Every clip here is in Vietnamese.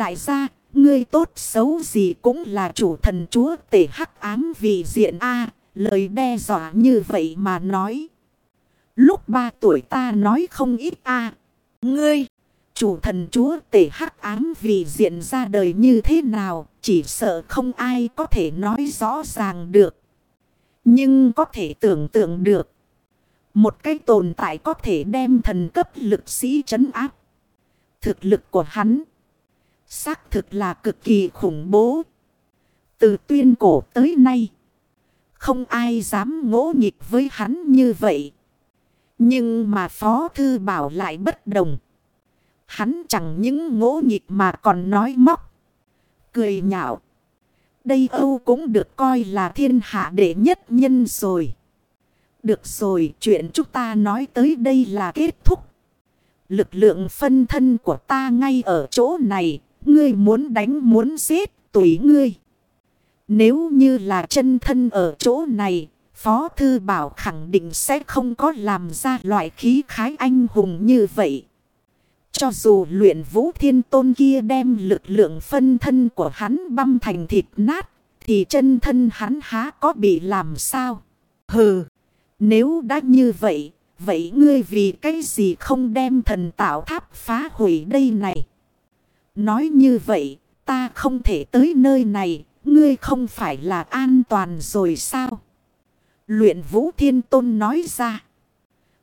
Đại gia, ngươi tốt xấu gì cũng là chủ thần chúa tể hắc ám vì diện A, lời đe dọa như vậy mà nói. Lúc ba tuổi ta nói không ít A, ngươi, chủ thần chúa tể hắc ám vì diện ra đời như thế nào, chỉ sợ không ai có thể nói rõ ràng được. Nhưng có thể tưởng tượng được. Một cái tồn tại có thể đem thần cấp lực sĩ trấn áp. Thực lực của hắn. Xác thực là cực kỳ khủng bố. Từ tuyên cổ tới nay. Không ai dám ngỗ nghịch với hắn như vậy. Nhưng mà Phó Thư Bảo lại bất đồng. Hắn chẳng những ngỗ nghịch mà còn nói móc. Cười nhạo. Đây Âu cũng được coi là thiên hạ đệ nhất nhân rồi. Được rồi, chuyện chúng ta nói tới đây là kết thúc. Lực lượng phân thân của ta ngay ở chỗ này, ngươi muốn đánh muốn giết, tùy ngươi. Nếu như là chân thân ở chỗ này, Phó Thư Bảo khẳng định sẽ không có làm ra loại khí khái anh hùng như vậy. Cho dù luyện vũ thiên tôn kia đem lực lượng phân thân của hắn băm thành thịt nát, thì chân thân hắn há có bị làm sao? Hừ, nếu đã như vậy, vậy ngươi vì cái gì không đem thần tạo tháp phá hủy đây này? Nói như vậy, ta không thể tới nơi này, ngươi không phải là an toàn rồi sao? Luyện vũ thiên tôn nói ra.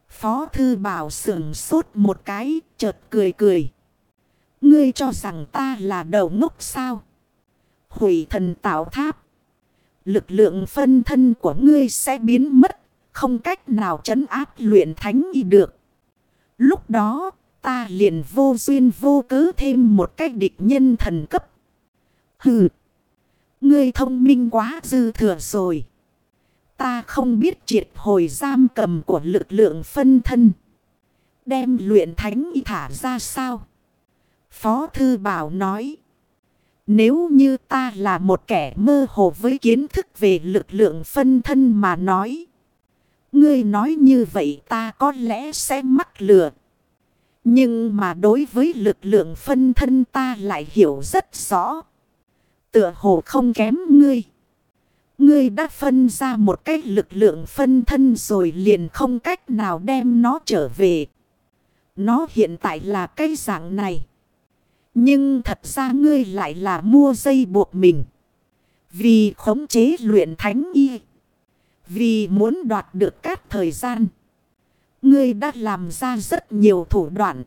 Phó thư bảo sưởng sốt một cái, chợt cười cười. Ngươi cho rằng ta là đầu ngốc sao? Hủy thần tạo tháp. Lực lượng phân thân của ngươi sẽ biến mất, không cách nào chấn áp luyện thánh y được. Lúc đó, ta liền vô duyên vô cớ thêm một cách địch nhân thần cấp. Hừ! Ngươi thông minh quá dư thừa rồi. Ta không biết triệt hồi giam cầm của lực lượng phân thân. Đem luyện thánh y thả ra sao? Phó Thư Bảo nói. Nếu như ta là một kẻ mơ hồ với kiến thức về lực lượng phân thân mà nói. Ngươi nói như vậy ta có lẽ sẽ mắc lừa. Nhưng mà đối với lực lượng phân thân ta lại hiểu rất rõ. Tựa hồ không kém ngươi. Ngươi đã phân ra một cái lực lượng phân thân rồi liền không cách nào đem nó trở về. Nó hiện tại là cái dạng này. Nhưng thật ra ngươi lại là mua dây buộc mình. Vì khống chế luyện thánh y. Vì muốn đoạt được các thời gian. Ngươi đã làm ra rất nhiều thủ đoạn.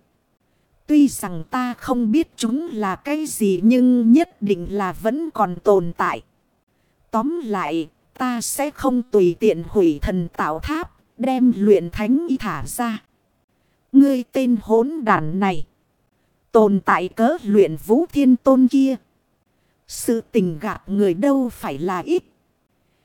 Tuy rằng ta không biết chúng là cái gì nhưng nhất định là vẫn còn tồn tại. Tóm lại, ta sẽ không tùy tiện hủy thần tạo tháp, đem luyện thánh y thả ra. Ngươi tên hốn đàn này. Tồn tại cớ luyện vũ thiên tôn kia. Sự tình gạt người đâu phải là ít.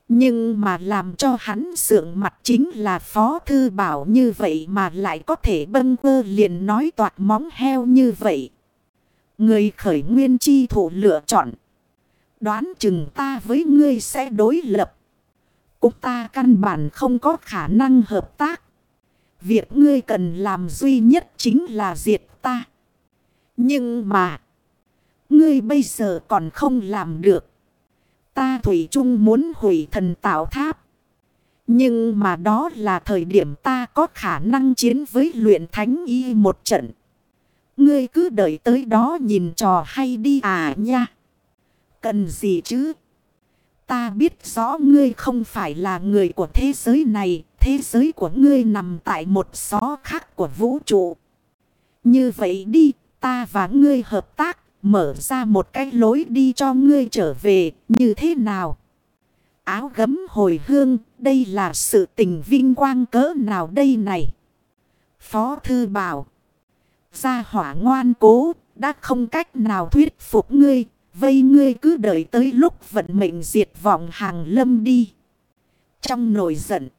Nhưng mà làm cho hắn sượng mặt chính là phó thư bảo như vậy mà lại có thể bâng vơ liền nói toạt móng heo như vậy. Người khởi nguyên chi thủ lựa chọn. Đoán chừng ta với ngươi sẽ đối lập. Cũng ta căn bản không có khả năng hợp tác. Việc ngươi cần làm duy nhất chính là diệt ta. Nhưng mà. Ngươi bây giờ còn không làm được. Ta Thủy chung muốn hủy thần tạo tháp. Nhưng mà đó là thời điểm ta có khả năng chiến với luyện thánh y một trận. Ngươi cứ đợi tới đó nhìn trò hay đi à nha. Cần gì chứ? Ta biết rõ ngươi không phải là người của thế giới này. Thế giới của ngươi nằm tại một xó khác của vũ trụ. Như vậy đi, ta và ngươi hợp tác, mở ra một cái lối đi cho ngươi trở về, như thế nào? Áo gấm hồi hương, đây là sự tình vinh quang cỡ nào đây này? Phó thư bảo, gia hỏa ngoan cố, đã không cách nào thuyết phục ngươi, vây ngươi cứ đợi tới lúc vận mệnh diệt vọng hàng lâm đi. Trong nổi giận,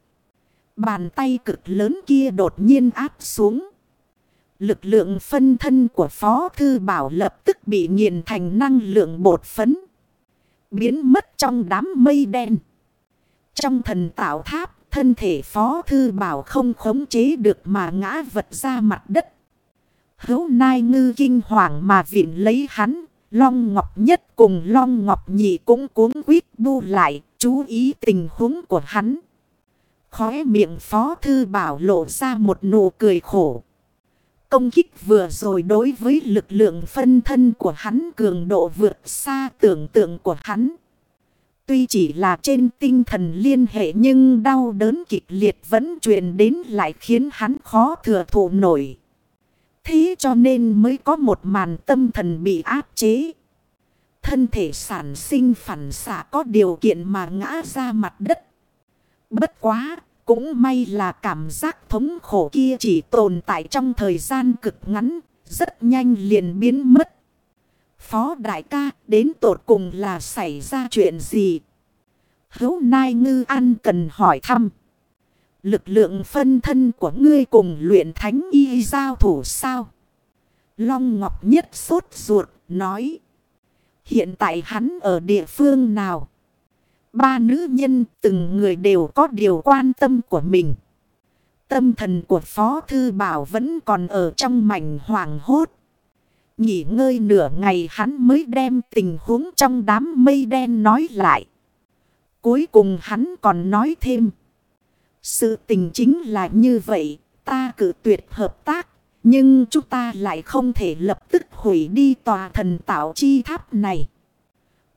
bàn tay cực lớn kia đột nhiên áp xuống. Lực lượng phân thân của Phó Thư Bảo lập tức bị nghiền thành năng lượng bột phấn. Biến mất trong đám mây đen. Trong thần tạo tháp, thân thể Phó Thư Bảo không khống chế được mà ngã vật ra mặt đất. Hấu nai ngư kinh hoàng mà viện lấy hắn, Long Ngọc Nhất cùng Long Ngọc Nhị cũng cuốn quýt bu lại, chú ý tình huống của hắn. Khóe miệng Phó Thư Bảo lộ ra một nụ cười khổ. Công kích vừa rồi đối với lực lượng phân thân của hắn cường độ vượt xa tưởng tượng của hắn. Tuy chỉ là trên tinh thần liên hệ nhưng đau đớn kịch liệt vẫn truyền đến lại khiến hắn khó thừa thụ nổi. Thế cho nên mới có một màn tâm thần bị áp chế. Thân thể sản sinh phản xạ có điều kiện mà ngã ra mặt đất. Bất quá, cũng may là cảm giác thống khổ kia chỉ tồn tại trong thời gian cực ngắn, rất nhanh liền biến mất. Phó đại ca đến tột cùng là xảy ra chuyện gì? Hấu Nai Ngư An cần hỏi thăm. Lực lượng phân thân của ngươi cùng luyện thánh y giao thủ sao? Long Ngọc Nhất sốt ruột nói. Hiện tại hắn ở địa phương nào? Ba nữ nhân từng người đều có điều quan tâm của mình. Tâm thần của Phó Thư Bảo vẫn còn ở trong mảnh hoàng hốt. Nghỉ ngơi nửa ngày hắn mới đem tình huống trong đám mây đen nói lại. Cuối cùng hắn còn nói thêm. Sự tình chính là như vậy, ta cử tuyệt hợp tác. Nhưng chúng ta lại không thể lập tức hủy đi tòa thần tạo chi tháp này.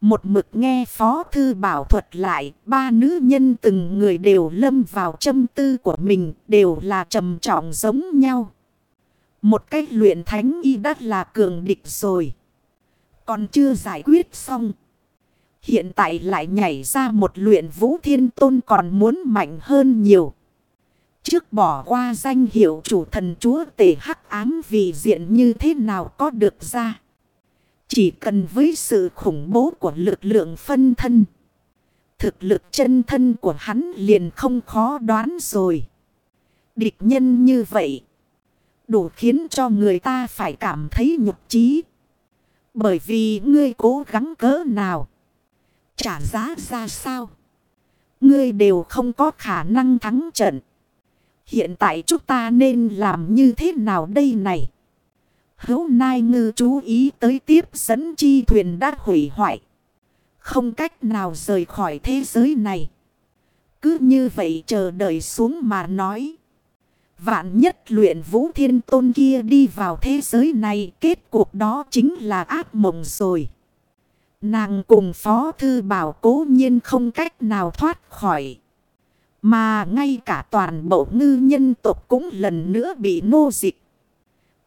Một mực nghe Phó Thư Bảo thuật lại, ba nữ nhân từng người đều lâm vào châm tư của mình, đều là trầm trọng giống nhau. Một cách luyện thánh y đắt là cường địch rồi. Còn chưa giải quyết xong. Hiện tại lại nhảy ra một luyện vũ thiên tôn còn muốn mạnh hơn nhiều. Trước bỏ qua danh hiệu chủ thần chúa tể hắc ám vì diện như thế nào có được ra. Chỉ cần với sự khủng bố của lực lượng phân thân. Thực lực chân thân của hắn liền không khó đoán rồi. Địch nhân như vậy. Đủ khiến cho người ta phải cảm thấy nhục trí. Bởi vì ngươi cố gắng cỡ nào. Trả giá ra sao. Ngươi đều không có khả năng thắng trận. Hiện tại chúng ta nên làm như thế nào đây này? Hấu Nai Ngư chú ý tới tiếp dẫn chi thuyền đã hủy hoại. Không cách nào rời khỏi thế giới này. Cứ như vậy chờ đợi xuống mà nói. Vạn nhất luyện vũ thiên tôn kia đi vào thế giới này. Kết cuộc đó chính là ác mộng rồi. Nàng cùng Phó Thư Bảo cố nhiên không cách nào thoát khỏi. Mà ngay cả toàn bộ ngư nhân tộc cũng lần nữa bị nô dịch.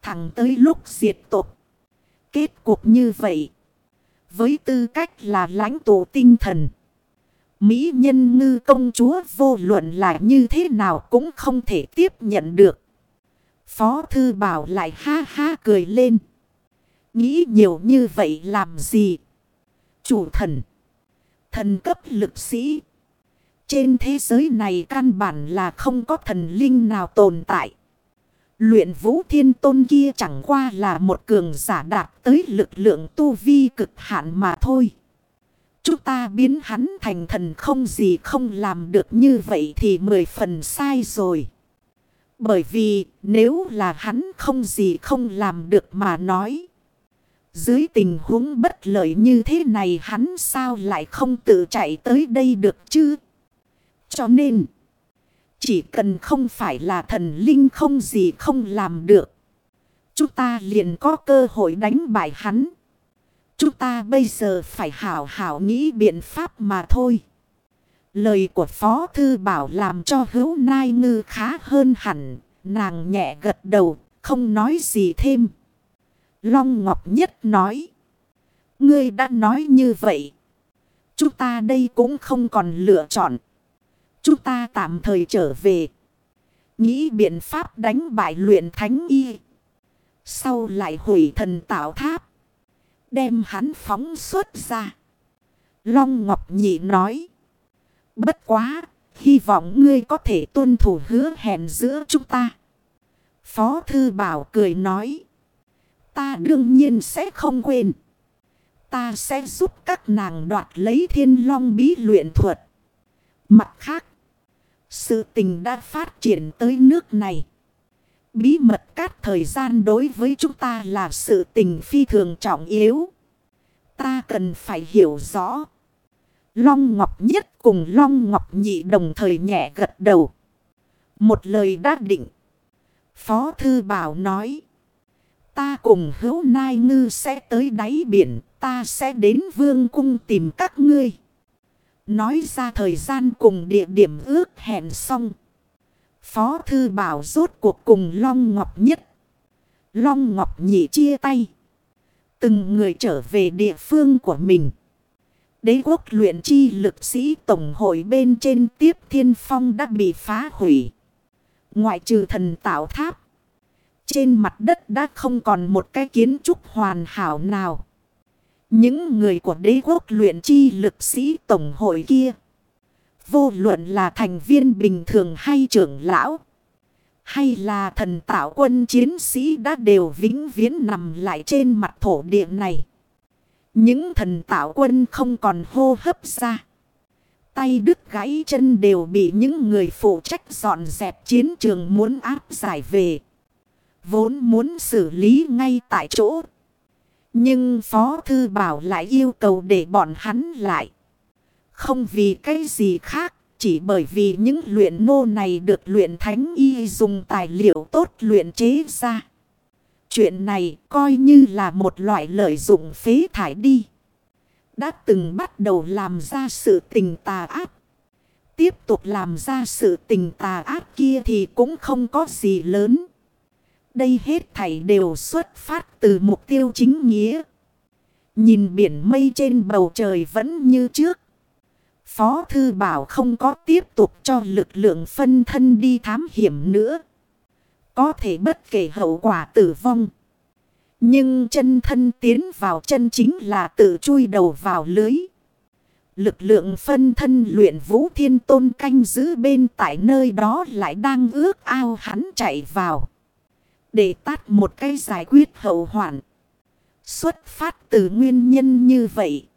Thẳng tới lúc diệt tộc. Kết cục như vậy. Với tư cách là lãnh tụ tinh thần. Mỹ nhân ngư công chúa vô luận là như thế nào cũng không thể tiếp nhận được. Phó thư bảo lại ha ha cười lên. Nghĩ nhiều như vậy làm gì? Chủ thần. Thần cấp lực sĩ. Trên thế giới này căn bản là không có thần linh nào tồn tại. Luyện vũ thiên tôn kia chẳng qua là một cường giả đạt tới lực lượng tu vi cực hạn mà thôi. Chúng ta biến hắn thành thần không gì không làm được như vậy thì mười phần sai rồi. Bởi vì nếu là hắn không gì không làm được mà nói. Dưới tình huống bất lợi như thế này hắn sao lại không tự chạy tới đây được chứ? Cho nên, chỉ cần không phải là thần linh không gì không làm được. Chúng ta liền có cơ hội đánh bại hắn. Chúng ta bây giờ phải hảo hảo nghĩ biện pháp mà thôi. Lời của Phó Thư Bảo làm cho hữu nai ngư khá hơn hẳn. Nàng nhẹ gật đầu, không nói gì thêm. Long Ngọc Nhất nói. Ngươi đã nói như vậy. Chúng ta đây cũng không còn lựa chọn. Chúng ta tạm thời trở về. Nghĩ biện pháp đánh bại luyện thánh y. Sau lại hủy thần tạo tháp. Đem hắn phóng xuất ra. Long Ngọc Nhị nói. Bất quá, hy vọng ngươi có thể tuân thủ hứa hẹn giữa chúng ta. Phó Thư Bảo cười nói. Ta đương nhiên sẽ không quên. Ta sẽ giúp các nàng đoạt lấy thiên long bí luyện thuật. Mặt khác, sự tình đã phát triển tới nước này. Bí mật các thời gian đối với chúng ta là sự tình phi thường trọng yếu. Ta cần phải hiểu rõ. Long Ngọc Nhất cùng Long Ngọc Nhị đồng thời nhẹ gật đầu. Một lời đã định. Phó Thư Bảo nói. Ta cùng hữu nai ngư sẽ tới đáy biển. Ta sẽ đến vương cung tìm các ngươi. Nói ra thời gian cùng địa điểm ước hẹn xong. Phó Thư Bảo rốt cuộc cùng Long Ngọc Nhất. Long Ngọc Nhị chia tay. Từng người trở về địa phương của mình. Đế quốc luyện chi lực sĩ tổng hội bên trên tiếp thiên phong đã bị phá hủy. Ngoại trừ thần tạo tháp. Trên mặt đất đã không còn một cái kiến trúc hoàn hảo nào. Những người của đế quốc luyện chi lực sĩ tổng hội kia. Vô luận là thành viên bình thường hay trưởng lão. Hay là thần tạo quân chiến sĩ đã đều vĩnh viễn nằm lại trên mặt thổ địa này. Những thần tạo quân không còn hô hấp ra. Tay đứt gãy chân đều bị những người phụ trách dọn dẹp chiến trường muốn áp giải về. Vốn muốn xử lý ngay tại chỗ. Nhưng Phó Thư Bảo lại yêu cầu để bọn hắn lại. Không vì cái gì khác. Chỉ bởi vì những luyện nô này được luyện thánh y dùng tài liệu tốt luyện chế ra. Chuyện này coi như là một loại lợi dụng phế thải đi. Đã từng bắt đầu làm ra sự tình tà ác. Tiếp tục làm ra sự tình tà ác kia thì cũng không có gì lớn. Đây hết thảy đều xuất phát từ mục tiêu chính nghĩa. Nhìn biển mây trên bầu trời vẫn như trước. Phó Thư Bảo không có tiếp tục cho lực lượng phân thân đi thám hiểm nữa. Có thể bất kể hậu quả tử vong. Nhưng chân thân tiến vào chân chính là tự chui đầu vào lưới. Lực lượng phân thân luyện vũ thiên tôn canh giữ bên tại nơi đó lại đang ước ao hắn chạy vào. Để tắt một cái giải quyết hậu hoạn. Xuất phát từ nguyên nhân như vậy.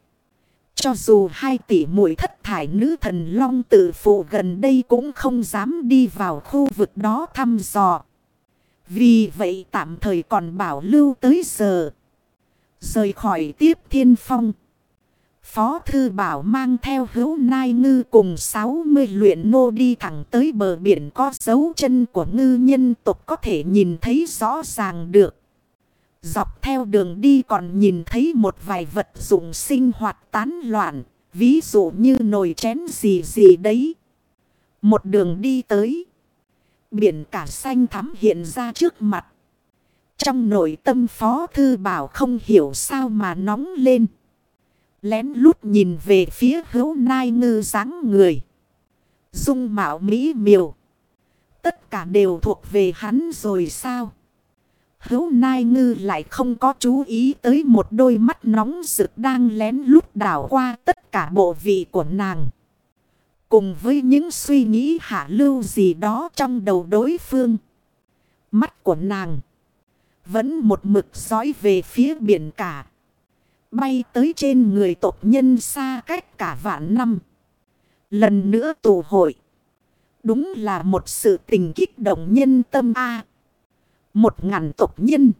Cho dù hai tỷ mũi thất thải nữ thần long tự phụ gần đây cũng không dám đi vào khu vực đó thăm dò. Vì vậy tạm thời còn bảo lưu tới giờ. Rời khỏi tiếp thiên phong. Phó Thư Bảo mang theo hữu nai ngư cùng 60 luyện nô đi thẳng tới bờ biển có dấu chân của ngư nhân tục có thể nhìn thấy rõ ràng được. Dọc theo đường đi còn nhìn thấy một vài vật dụng sinh hoạt tán loạn, ví dụ như nồi chén gì gì đấy. Một đường đi tới. Biển cả xanh thắm hiện ra trước mặt. Trong nội tâm phó thư bảo không hiểu sao mà nóng lên. Lén lút nhìn về phía hữu nai ngư dáng người. Dung mạo mỹ miều. Tất cả đều thuộc về hắn rồi sao? Hữu nai ngư lại không có chú ý tới một đôi mắt nóng rực đang lén lút đảo qua tất cả bộ vị của nàng. Cùng với những suy nghĩ hạ lưu gì đó trong đầu đối phương. Mắt của nàng vẫn một mực dõi về phía biển cả. Bay tới trên người tộc nhân xa cách cả vạn năm. Lần nữa tụ hội. Đúng là một sự tình kích động nhân tâm A. Một ngàn tộc nhân.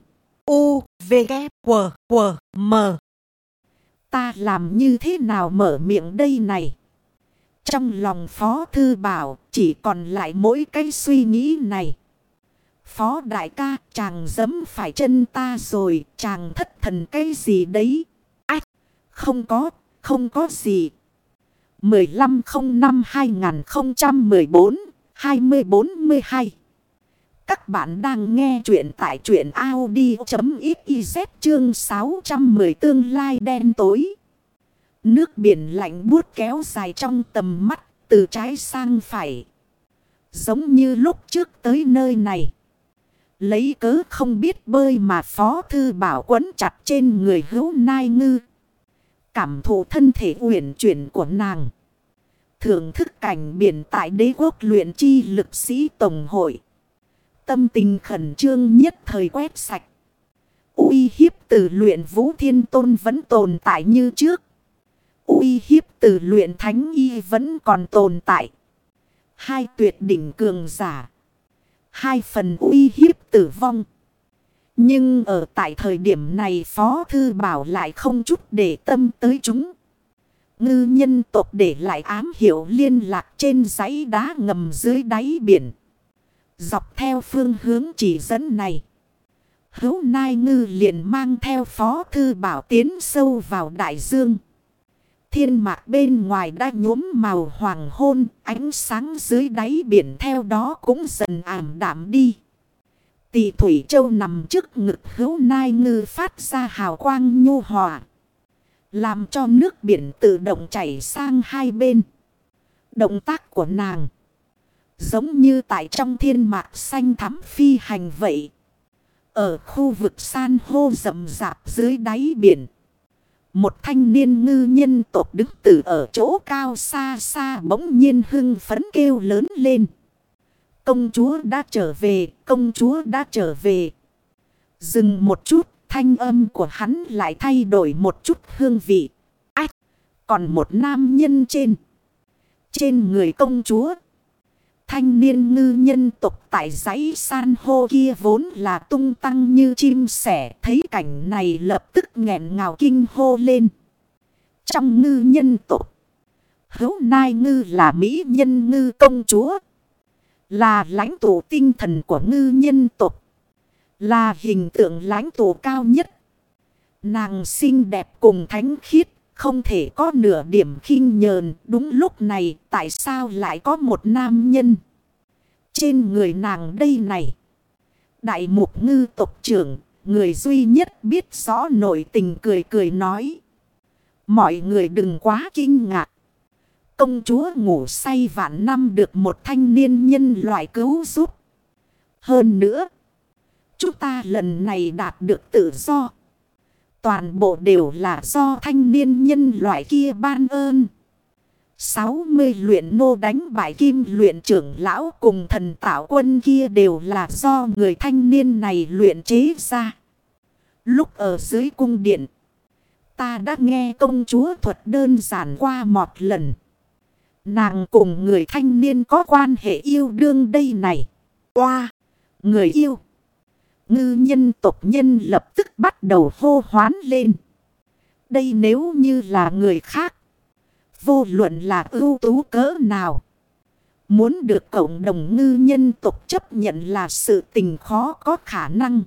U, V, K, W, W, M. Ta làm như thế nào mở miệng đây này? Trong lòng Phó Thư Bảo chỉ còn lại mỗi cái suy nghĩ này. Phó đại ca chàng dấm phải chân ta rồi chàng thất thần cái gì đấy. Không có không có gì. 1505-2014-2042 Các bạn đang nghe chuyện tại chuyện Audi.xyz chương 610 tương lai đen tối. Nước biển lạnh buốt kéo dài trong tầm mắt, từ trái sang phải. Giống như lúc trước tới nơi này. Lấy cớ không biết bơi mà Phó Thư Bảo quấn chặt trên người hữu nai ngư. Cảm thụ thân thể uyển chuyển của nàng. Thưởng thức cảnh biển tại đế quốc luyện chi lực sĩ tổng hội. Tâm tình khẩn trương nhất thời quét sạch. uy hiếp từ luyện vũ thiên tôn vẫn tồn tại như trước uy hiếp từ luyện thánh y vẫn còn tồn tại. Hai tuyệt đỉnh cường giả. Hai phần uy hiếp tử vong. Nhưng ở tại thời điểm này Phó Thư Bảo lại không chút để tâm tới chúng. Ngư nhân tộc để lại ám hiệu liên lạc trên dãy đá ngầm dưới đáy biển. Dọc theo phương hướng chỉ dẫn này. Hữu Nai Ngư liền mang theo Phó Thư Bảo tiến sâu vào đại dương. Thiên mạc bên ngoài đã nhuốm màu hoàng hôn, ánh sáng dưới đáy biển theo đó cũng dần ảm đạm đi. Tỷ Thủy Châu nằm trước ngực hữu nai ngư phát ra hào quang nhu hòa. Làm cho nước biển tự động chảy sang hai bên. Động tác của nàng. Giống như tại trong thiên mạc xanh thắm phi hành vậy. Ở khu vực san hô rậm rạp dưới đáy biển. Một thanh niên ngư nhân tộc đứng tử ở chỗ cao xa xa bỗng nhiên hưng phấn kêu lớn lên. Công chúa đã trở về, công chúa đã trở về. Dừng một chút, thanh âm của hắn lại thay đổi một chút hương vị. Ách, còn một nam nhân trên. Trên người công chúa. Thanh niên ngư nhân tộc tại giấy san hô kia vốn là tung tăng như chim sẻ. Thấy cảnh này lập tức nghẹn ngào kinh hô lên. Trong ngư nhân tộc. Hấu nai ngư là mỹ nhân ngư công chúa. Là lãnh tụ tinh thần của ngư nhân tộc. Là hình tượng lãnh tụ cao nhất. Nàng xinh đẹp cùng thánh khiết. Không thể có nửa điểm khinh nhờn. Đúng lúc này, tại sao lại có một nam nhân. Trên người nàng đây này. Đại mục ngư tộc trưởng. Người duy nhất biết rõ nội tình cười cười nói. Mọi người đừng quá kinh ngạc. Công chúa ngủ say vạn năm được một thanh niên nhân loại cứu giúp. Hơn nữa. Chúng ta lần này đạt được tự do. Toàn bộ đều là do thanh niên nhân loại kia ban ơn. 60 luyện nô đánh bại kim luyện trưởng lão cùng thần tạo quân kia đều là do người thanh niên này luyện chế ra. Lúc ở dưới cung điện, ta đã nghe công chúa thuật đơn giản qua một lần. Nàng cùng người thanh niên có quan hệ yêu đương đây này. Qua, người yêu. Ngư nhân tộc nhân lập tức bắt đầu hô hoán lên. Đây nếu như là người khác. Vô luận là ưu tú cỡ nào. Muốn được cộng đồng ngư nhân tộc chấp nhận là sự tình khó có khả năng.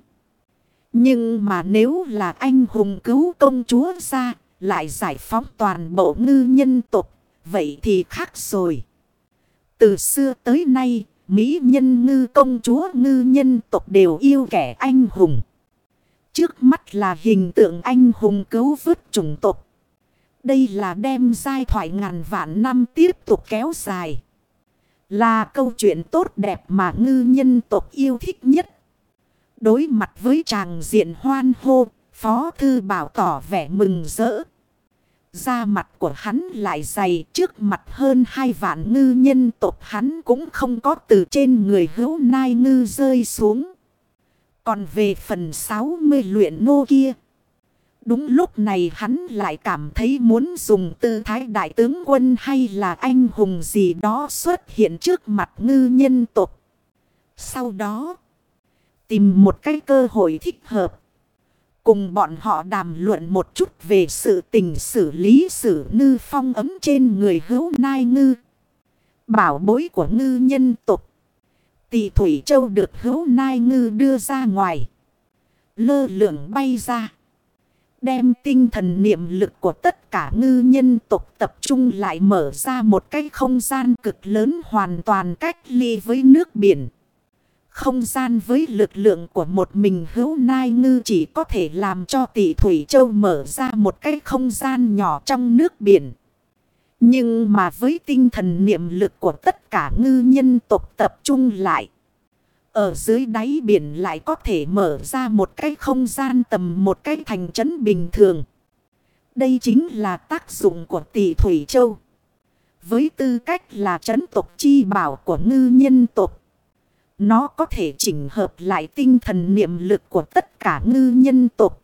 Nhưng mà nếu là anh hùng cứu công chúa ra, lại giải phóng toàn bộ ngư nhân tộc vậy thì khác rồi. Từ xưa tới nay, Mỹ nhân ngư công chúa ngư nhân tộc đều yêu kẻ anh hùng. Trước mắt là hình tượng anh hùng cứu vớt chủng tộc. Đây là đem giai thoại ngàn vạn năm tiếp tục kéo dài. Là câu chuyện tốt đẹp mà ngư nhân tộc yêu thích nhất. Đối mặt với chàng diện hoan hô, Phó Thư Bảo tỏ vẻ mừng rỡ. Da mặt của hắn lại dày trước mặt hơn hai vạn ngư nhân tộc hắn cũng không có từ trên người hữu nai ngư rơi xuống. Còn về phần 60 luyện nô kia. Đúng lúc này hắn lại cảm thấy muốn dùng tư thái đại tướng quân hay là anh hùng gì đó xuất hiện trước mặt ngư nhân tộc. Sau đó, tìm một cái cơ hội thích hợp. Cùng bọn họ đàm luận một chút về sự tình xử lý xử ngư phong ấm trên người hữu nai ngư. Bảo bối của ngư nhân tục. Tỷ Thủy Châu được hữu nai ngư đưa ra ngoài. Lơ lượng bay ra. Đem tinh thần niệm lực của tất cả ngư nhân tục tập trung lại mở ra một cái không gian cực lớn hoàn toàn cách ly với nước biển. Không gian với lực lượng của một mình hữu nai ngư chỉ có thể làm cho tỷ Thủy Châu mở ra một cái không gian nhỏ trong nước biển. Nhưng mà với tinh thần niệm lực của tất cả ngư nhân tộc tập trung lại. Ở dưới đáy biển lại có thể mở ra một cái không gian tầm một cái thành trấn bình thường. Đây chính là tác dụng của tỷ Thủy Châu. Với tư cách là trấn tộc chi bảo của ngư nhân tộc. Nó có thể chỉnh hợp lại tinh thần niệm lực của tất cả ngư nhân tộc.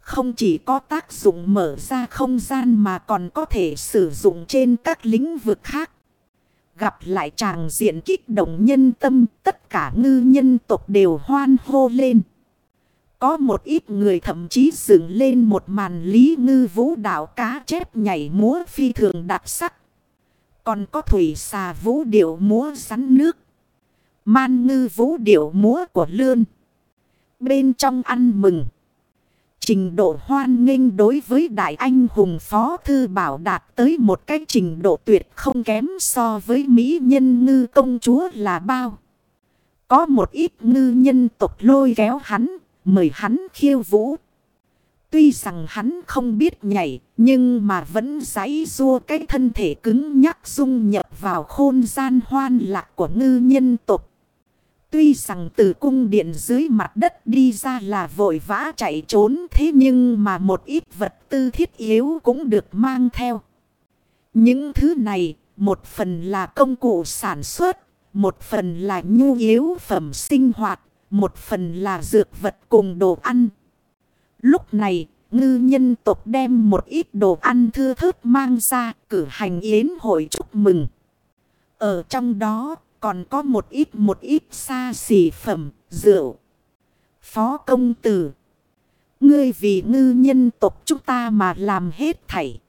Không chỉ có tác dụng mở ra không gian mà còn có thể sử dụng trên các lĩnh vực khác. Gặp lại tràng diện kích động nhân tâm, tất cả ngư nhân tộc đều hoan hô lên. Có một ít người thậm chí dựng lên một màn lý ngư vũ đạo cá chép nhảy múa phi thường đặc sắc. Còn có thủy xà vũ điệu múa rắn nước. Man ngư vũ điệu múa của lươn. Bên trong ăn mừng. Trình độ hoan nghênh đối với đại anh hùng phó thư bảo đạt tới một cái trình độ tuyệt không kém so với mỹ nhân ngư công chúa là bao. Có một ít ngư nhân tộc lôi kéo hắn, mời hắn khiêu vũ. Tuy rằng hắn không biết nhảy, nhưng mà vẫn giấy rua cái thân thể cứng nhắc dung nhập vào khôn gian hoan lạc của ngư nhân tộc. Tuy rằng từ cung điện dưới mặt đất đi ra là vội vã chạy trốn thế nhưng mà một ít vật tư thiết yếu cũng được mang theo. Những thứ này, một phần là công cụ sản xuất, một phần là nhu yếu phẩm sinh hoạt, một phần là dược vật cùng đồ ăn. Lúc này, ngư nhân tộc đem một ít đồ ăn thưa thớt mang ra cử hành yến hội chúc mừng. Ở trong đó còn có một ít một ít xa xỉ phẩm, rượu. Phó công tử. Ngươi vì ngư nhân tộc chúng ta mà làm hết thảy.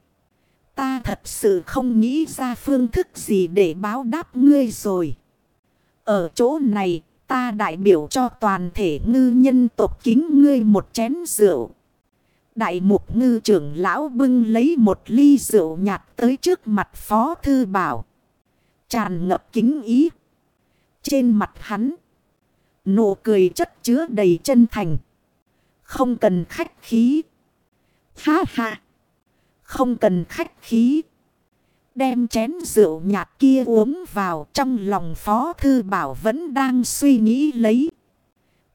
Ta thật sự không nghĩ ra phương thức gì để báo đáp ngươi rồi. Ở chỗ này, ta đại biểu cho toàn thể ngư nhân tộc kính ngươi một chén rượu. Đại mục ngư trưởng lão bưng lấy một ly rượu nhạt tới trước mặt phó thư bảo. Tràn ngập kính ý. Trên mặt hắn, nụ cười chất chứa đầy chân thành. Không cần khách khí. Ha ha. Không cần khách khí. Đem chén rượu nhạt kia uống vào trong lòng Phó Thư Bảo vẫn đang suy nghĩ lấy.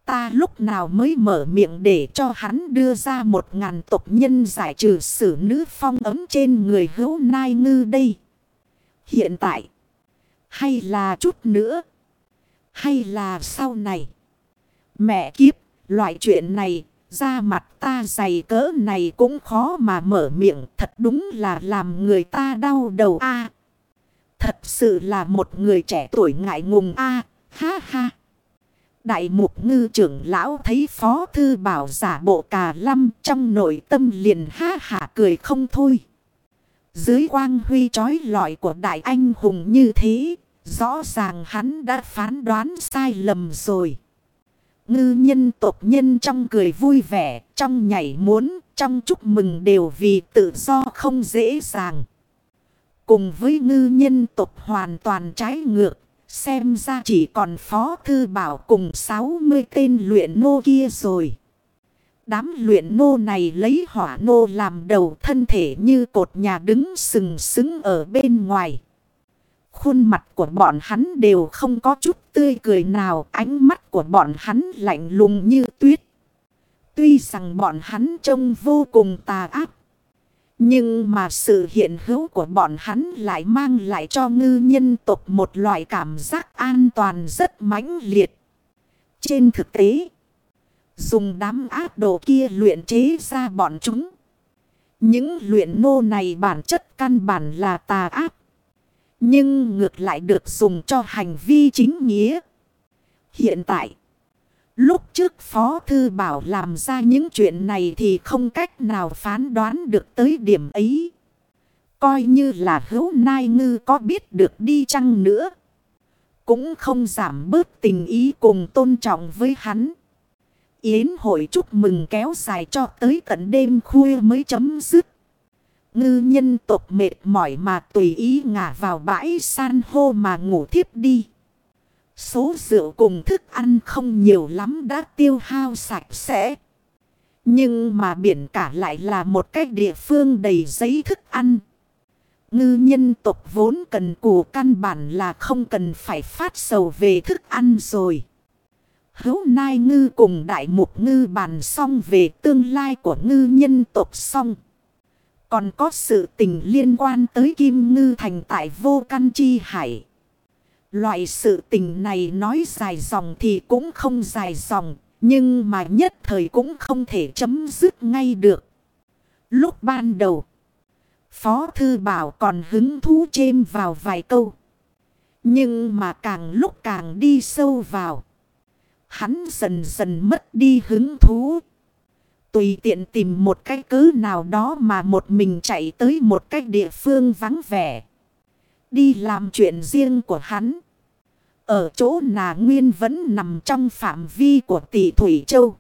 Ta lúc nào mới mở miệng để cho hắn đưa ra một ngàn tộc nhân giải trừ sử nữ phong ấm trên người hữu nai ngư đây. Hiện tại. Hay là chút nữa. Hay là sau này. Mẹ kiếp. Loại chuyện này. Ra mặt ta dày cỡ này cũng khó mà mở miệng. Thật đúng là làm người ta đau đầu a Thật sự là một người trẻ tuổi ngại ngùng a Ha ha. Đại mục ngư trưởng lão thấy phó thư bảo giả bộ cà lâm trong nội tâm liền ha hả cười không thôi. Dưới quang huy trói lọi của đại anh hùng như thế, rõ ràng hắn đã phán đoán sai lầm rồi. Ngư nhân tộc nhân trong cười vui vẻ, trong nhảy muốn, trong chúc mừng đều vì tự do không dễ dàng. Cùng với ngư nhân tộc hoàn toàn trái ngược, xem ra chỉ còn phó thư bảo cùng 60 tên luyện nô kia rồi. Đám luyện nô này lấy hỏa nô làm đầu thân thể như cột nhà đứng sừng sững ở bên ngoài. Khuôn mặt của bọn hắn đều không có chút tươi cười nào. Ánh mắt của bọn hắn lạnh lùng như tuyết. Tuy rằng bọn hắn trông vô cùng tà ác. Nhưng mà sự hiện hữu của bọn hắn lại mang lại cho ngư nhân tộc một loại cảm giác an toàn rất mãnh liệt. Trên thực tế, dùng đám ác đồ kia luyện chế ra bọn chúng. Những luyện nô này bản chất căn bản là tà ác. Nhưng ngược lại được dùng cho hành vi chính nghĩa. Hiện tại, lúc trước Phó Thư Bảo làm ra những chuyện này thì không cách nào phán đoán được tới điểm ấy. Coi như là hữu nai ngư có biết được đi chăng nữa. Cũng không giảm bớt tình ý cùng tôn trọng với hắn. Yến hội chúc mừng kéo dài cho tới tận đêm khuya mới chấm dứt. Ngư nhân tộc mệt mỏi mà tùy ý ngả vào bãi san hô mà ngủ thiếp đi. Số rượu cùng thức ăn không nhiều lắm đã tiêu hao sạch sẽ. Nhưng mà biển cả lại là một cái địa phương đầy giấy thức ăn. Ngư nhân tộc vốn cần củ căn bản là không cần phải phát sầu về thức ăn rồi. Hấu nai ngư cùng đại mục ngư bàn xong về tương lai của ngư nhân tộc xong. Còn có sự tình liên quan tới Kim Ngư Thành tại vô căn chi hải. Loại sự tình này nói dài dòng thì cũng không dài dòng. Nhưng mà nhất thời cũng không thể chấm dứt ngay được. Lúc ban đầu. Phó Thư Bảo còn hứng thú chêm vào vài câu. Nhưng mà càng lúc càng đi sâu vào. Hắn dần dần mất đi hứng thú. Tùy tiện tìm một cái cứ nào đó mà một mình chạy tới một cái địa phương vắng vẻ. Đi làm chuyện riêng của hắn. Ở chỗ nà nguyên vẫn nằm trong phạm vi của tỷ Thủy Châu.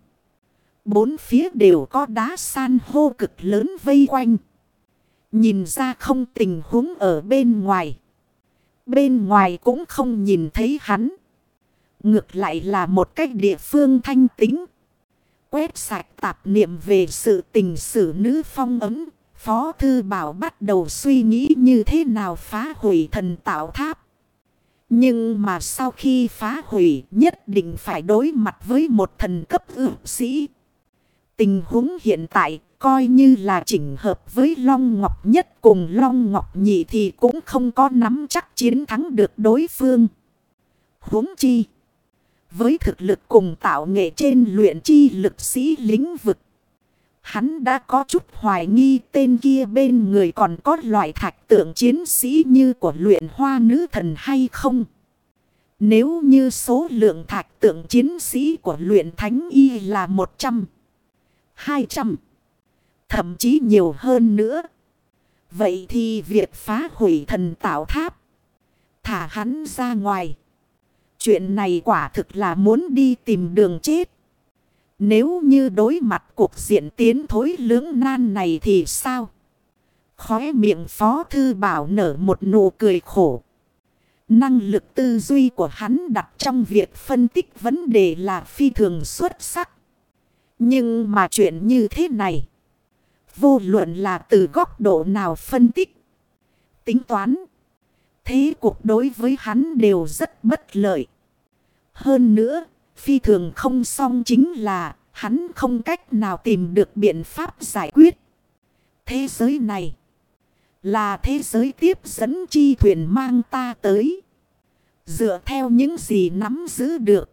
Bốn phía đều có đá san hô cực lớn vây quanh. Nhìn ra không tình huống ở bên ngoài. Bên ngoài cũng không nhìn thấy hắn. Ngược lại là một cách địa phương thanh tính. Quét sạch tạp niệm về sự tình sử nữ phong ấm. Phó Thư Bảo bắt đầu suy nghĩ như thế nào phá hủy thần tạo tháp. Nhưng mà sau khi phá hủy, nhất định phải đối mặt với một thần cấp ưu sĩ. Tình huống hiện tại coi như là chỉnh hợp với Long Ngọc nhất cùng Long Ngọc nhị thì cũng không có nắm chắc chiến thắng được đối phương. huống chi. Với thực lực cùng tạo nghệ trên luyện chi lực sĩ lĩnh vực. Hắn đã có chút hoài nghi tên kia bên người còn có loại thạch tượng chiến sĩ như của luyện hoa nữ thần hay không. Nếu như số lượng thạch tượng chiến sĩ của luyện thánh y là 100, 200, thậm chí nhiều hơn nữa. Vậy thì việc phá hủy thần tạo tháp, thả hắn ra ngoài. Chuyện này quả thực là muốn đi tìm đường chết. Nếu như đối mặt cuộc diện tiến thối lưỡng nan này thì sao? Khóe miệng phó thư bảo nở một nụ cười khổ. Năng lực tư duy của hắn đặt trong việc phân tích vấn đề là phi thường xuất sắc. Nhưng mà chuyện như thế này. Vô luận là từ góc độ nào phân tích. Tính toán. Thế cuộc đối với hắn đều rất bất lợi. Hơn nữa, phi thường không xong chính là hắn không cách nào tìm được biện pháp giải quyết. Thế giới này là thế giới tiếp dẫn chi thuyền mang ta tới. Dựa theo những gì nắm giữ được.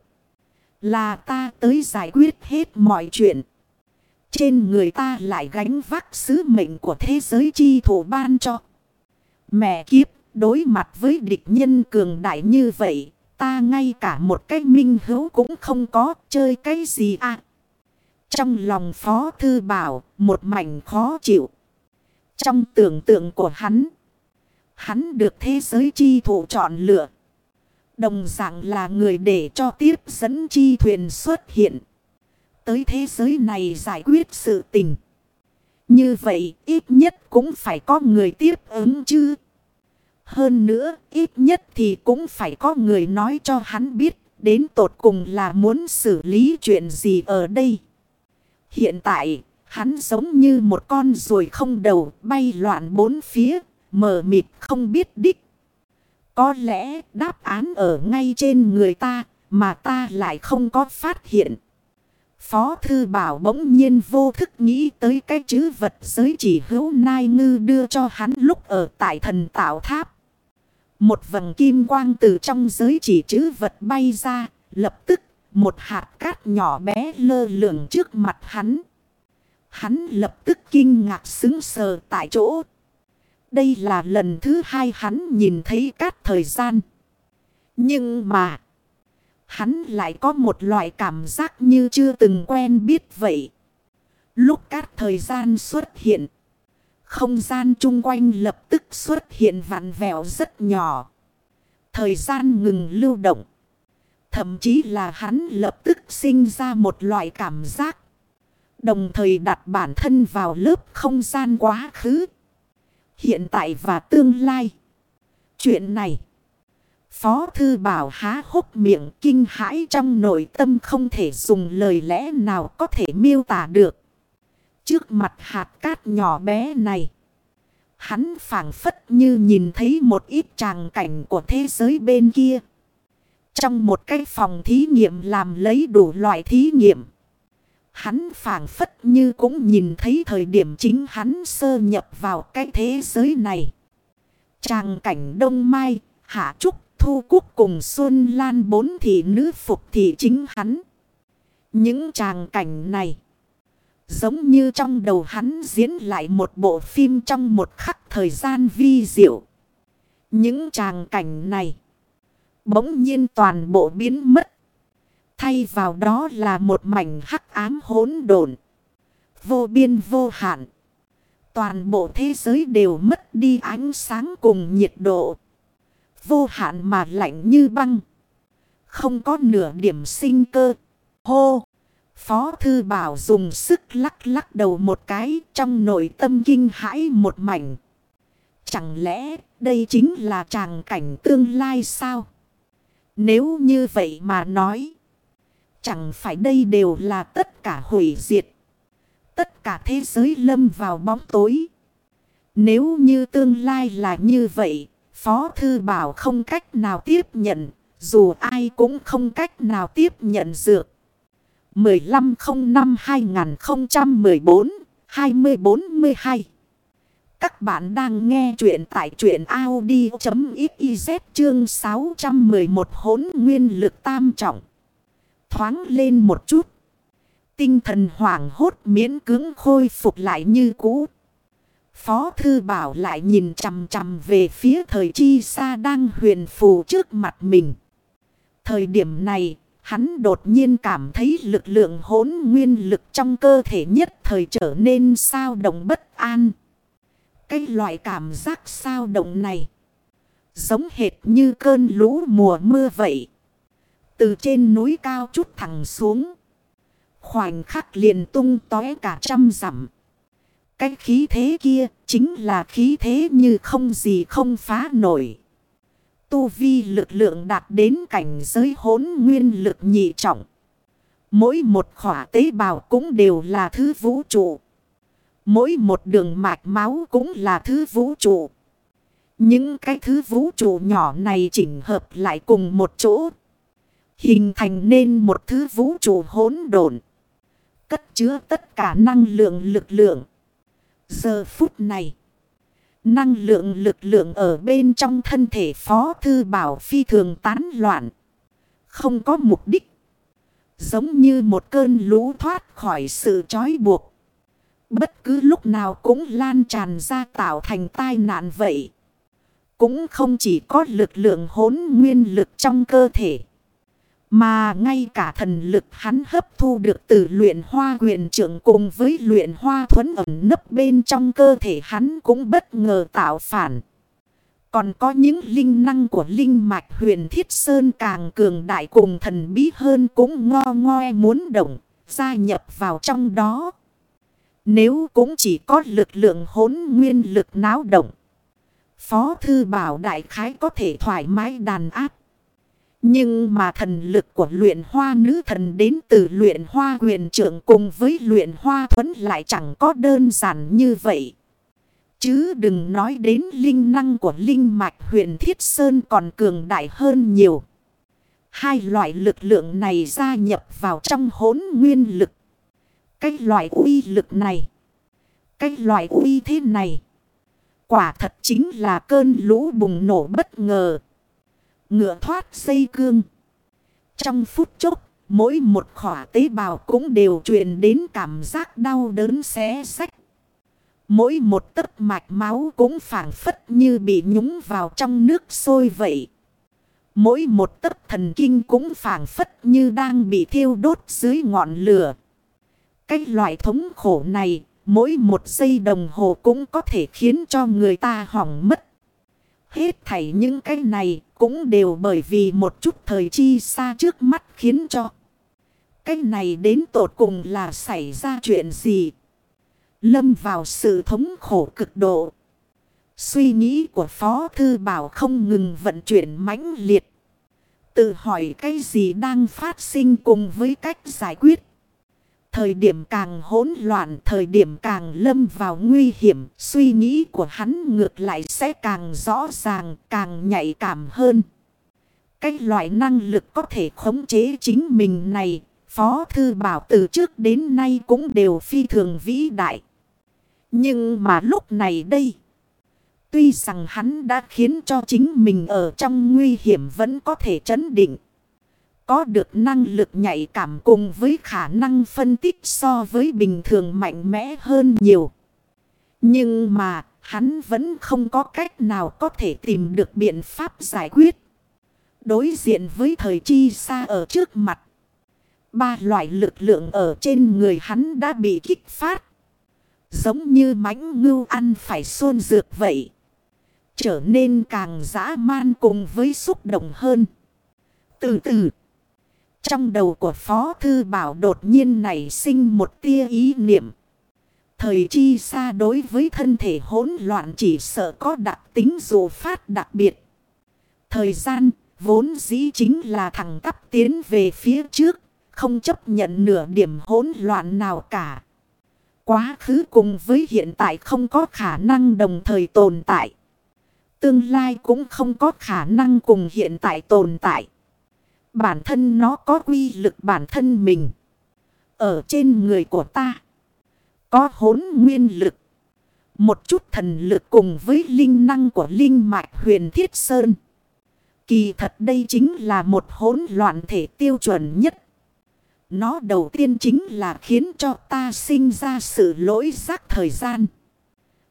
Là ta tới giải quyết hết mọi chuyện. Trên người ta lại gánh vác sứ mệnh của thế giới chi thủ ban cho. Mẹ kiếp, đối mặt với địch nhân cường đại như vậy, ta ngay cả một cái minh hữu cũng không có, chơi cái gì à. Trong lòng Phó Thư Bảo, một mảnh khó chịu. Trong tưởng tượng của hắn, hắn được thế giới chi thủ chọn lựa. Đồng dạng là người để cho tiếp dẫn chi thuyền xuất hiện. Tới thế giới này giải quyết sự tình. Như vậy ít nhất cũng phải có người tiếp ứng chứ. Hơn nữa, ít nhất thì cũng phải có người nói cho hắn biết. Đến tột cùng là muốn xử lý chuyện gì ở đây. Hiện tại, hắn giống như một con ruồi không đầu, bay loạn bốn phía. Mờ mịt không biết đích. Có lẽ đáp án ở ngay trên người ta, mà ta lại không có phát hiện. Phó Thư Bảo bỗng nhiên vô thức nghĩ tới cái chữ vật giới chỉ hữu nai ngư đưa cho hắn lúc ở tại thần tạo tháp. Một vầng kim quang từ trong giới chỉ chữ vật bay ra, lập tức một hạt cát nhỏ bé lơ lửng trước mặt hắn. Hắn lập tức kinh ngạc xứng sờ tại chỗ. Đây là lần thứ hai hắn nhìn thấy cát thời gian. Nhưng mà... Hắn lại có một loại cảm giác như chưa từng quen biết vậy. Lúc cát thời gian xuất hiện. Không gian chung quanh lập tức xuất hiện vặn vẹo rất nhỏ. Thời gian ngừng lưu động. Thậm chí là hắn lập tức sinh ra một loại cảm giác. Đồng thời đặt bản thân vào lớp không gian quá khứ hiện tại và tương lai. Chuyện này, Phó Thư Bảo há hốc miệng kinh hãi trong nội tâm không thể dùng lời lẽ nào có thể miêu tả được. Trước mặt hạt cát nhỏ bé này, hắn phảng phất như nhìn thấy một ít tràng cảnh của thế giới bên kia. Trong một cái phòng thí nghiệm làm lấy đủ loại thí nghiệm. Hắn phảng phất như cũng nhìn thấy thời điểm chính hắn sơ nhập vào cái thế giới này. Tràng cảnh Đông Mai, Hạ Trúc, Thu Cúc cùng Xuân Lan bốn thị nữ phục thị chính hắn. Những tràng cảnh này. Giống như trong đầu hắn diễn lại một bộ phim trong một khắc thời gian vi diệu. Những tràng cảnh này. Bỗng nhiên toàn bộ biến mất Thay vào đó là một mảnh hắc ám hỗn độn. Vô biên vô hạn. Toàn bộ thế giới đều mất đi ánh sáng cùng nhiệt độ. Vô hạn mà lạnh như băng. Không có nửa điểm sinh cơ. Hô! Phó Thư Bảo dùng sức lắc lắc đầu một cái trong nội tâm kinh hãi một mảnh. Chẳng lẽ đây chính là tràng cảnh tương lai sao? Nếu như vậy mà nói. Chẳng phải đây đều là tất cả hủy diệt. Tất cả thế giới lâm vào bóng tối. Nếu như tương lai là như vậy, Phó Thư Bảo không cách nào tiếp nhận, dù ai cũng không cách nào tiếp nhận dược. 1505-2014-2042 Các bạn đang nghe chuyện tại truyện Audi.xyz chương 611 hốn nguyên lực tam trọng. Thoáng lên một chút. Tinh thần hoảng hốt miễn cứng khôi phục lại như cũ. Phó Thư Bảo lại nhìn chầm chầm về phía thời chi xa đang huyền phù trước mặt mình. Thời điểm này, hắn đột nhiên cảm thấy lực lượng hỗn nguyên lực trong cơ thể nhất thời trở nên sao động bất an. Cái loại cảm giác sao động này, giống hệt như cơn lũ mùa mưa vậy. Từ trên núi cao chút thẳng xuống. Khoảnh khắc liền tung tói cả trăm dặm. Cái khí thế kia chính là khí thế như không gì không phá nổi. Tu vi lực lượng đạt đến cảnh giới hốn nguyên lực nhị trọng. Mỗi một khỏa tế bào cũng đều là thứ vũ trụ. Mỗi một đường mạch máu cũng là thứ vũ trụ. Những cái thứ vũ trụ nhỏ này chỉnh hợp lại cùng một chỗ. Hình thành nên một thứ vũ trụ hỗn độn Cất chứa tất cả năng lượng lực lượng. Giờ phút này. Năng lượng lực lượng ở bên trong thân thể Phó Thư Bảo phi thường tán loạn. Không có mục đích. Giống như một cơn lũ thoát khỏi sự trói buộc. Bất cứ lúc nào cũng lan tràn ra tạo thành tai nạn vậy. Cũng không chỉ có lực lượng hốn nguyên lực trong cơ thể. Mà ngay cả thần lực hắn hấp thu được từ luyện hoa quyền trưởng cùng với luyện hoa thuấn ẩm nấp bên trong cơ thể hắn cũng bất ngờ tạo phản. Còn có những linh năng của linh mạch huyền thiết sơn càng cường đại cùng thần bí hơn cũng ngo ngoe muốn động, gia nhập vào trong đó. Nếu cũng chỉ có lực lượng hốn nguyên lực náo động. Phó thư bảo đại khái có thể thoải mái đàn áp. Nhưng mà thần lực của luyện hoa nữ thần đến từ luyện hoa quyền trưởng cùng với luyện hoa thuẫn lại chẳng có đơn giản như vậy. Chứ đừng nói đến linh năng của linh mạch huyền thiết sơn còn cường đại hơn nhiều. Hai loại lực lượng này gia nhập vào trong hốn nguyên lực. Cái loại uy lực này. Cái loại uy thế này. Quả thật chính là cơn lũ bùng nổ bất ngờ. Ngựa thoát xây cương. Trong phút chốc, mỗi một khỏa tế bào cũng đều truyền đến cảm giác đau đớn xé sách. Mỗi một tấc mạch máu cũng phản phất như bị nhúng vào trong nước sôi vậy. Mỗi một tấc thần kinh cũng phản phất như đang bị thiêu đốt dưới ngọn lửa. Cái loại thống khổ này, mỗi một giây đồng hồ cũng có thể khiến cho người ta hỏng mất. Hết thảy những cái này cũng đều bởi vì một chút thời chi xa trước mắt khiến cho. Cái này đến tột cùng là xảy ra chuyện gì? Lâm vào sự thống khổ cực độ. Suy nghĩ của Phó Thư Bảo không ngừng vận chuyển mãnh liệt. Tự hỏi cái gì đang phát sinh cùng với cách giải quyết. Thời điểm càng hỗn loạn, thời điểm càng lâm vào nguy hiểm, suy nghĩ của hắn ngược lại sẽ càng rõ ràng, càng nhạy cảm hơn. Cái loại năng lực có thể khống chế chính mình này, Phó Thư Bảo từ trước đến nay cũng đều phi thường vĩ đại. Nhưng mà lúc này đây, tuy rằng hắn đã khiến cho chính mình ở trong nguy hiểm vẫn có thể chấn định có được năng lực nhạy cảm cùng với khả năng phân tích so với bình thường mạnh mẽ hơn nhiều. Nhưng mà, hắn vẫn không có cách nào có thể tìm được biện pháp giải quyết. Đối diện với thời chi xa ở trước mặt. Ba loại lực lượng ở trên người hắn đã bị kích phát. Giống như mãnh ngưu ăn phải xôn dược vậy. Trở nên càng dã man cùng với xúc động hơn. Từ từ. Trong đầu của Phó Thư Bảo đột nhiên nảy sinh một tia ý niệm. Thời chi xa đối với thân thể hỗn loạn chỉ sợ có đặc tính dù phát đặc biệt. Thời gian vốn dĩ chính là thẳng tắp tiến về phía trước, không chấp nhận nửa điểm hỗn loạn nào cả. Quá khứ cùng với hiện tại không có khả năng đồng thời tồn tại. Tương lai cũng không có khả năng cùng hiện tại tồn tại. Bản thân nó có quy lực bản thân mình. Ở trên người của ta. Có hốn nguyên lực. Một chút thần lực cùng với linh năng của linh mạch huyền thiết sơn. Kỳ thật đây chính là một hỗn loạn thể tiêu chuẩn nhất. Nó đầu tiên chính là khiến cho ta sinh ra sự lỗi giác thời gian.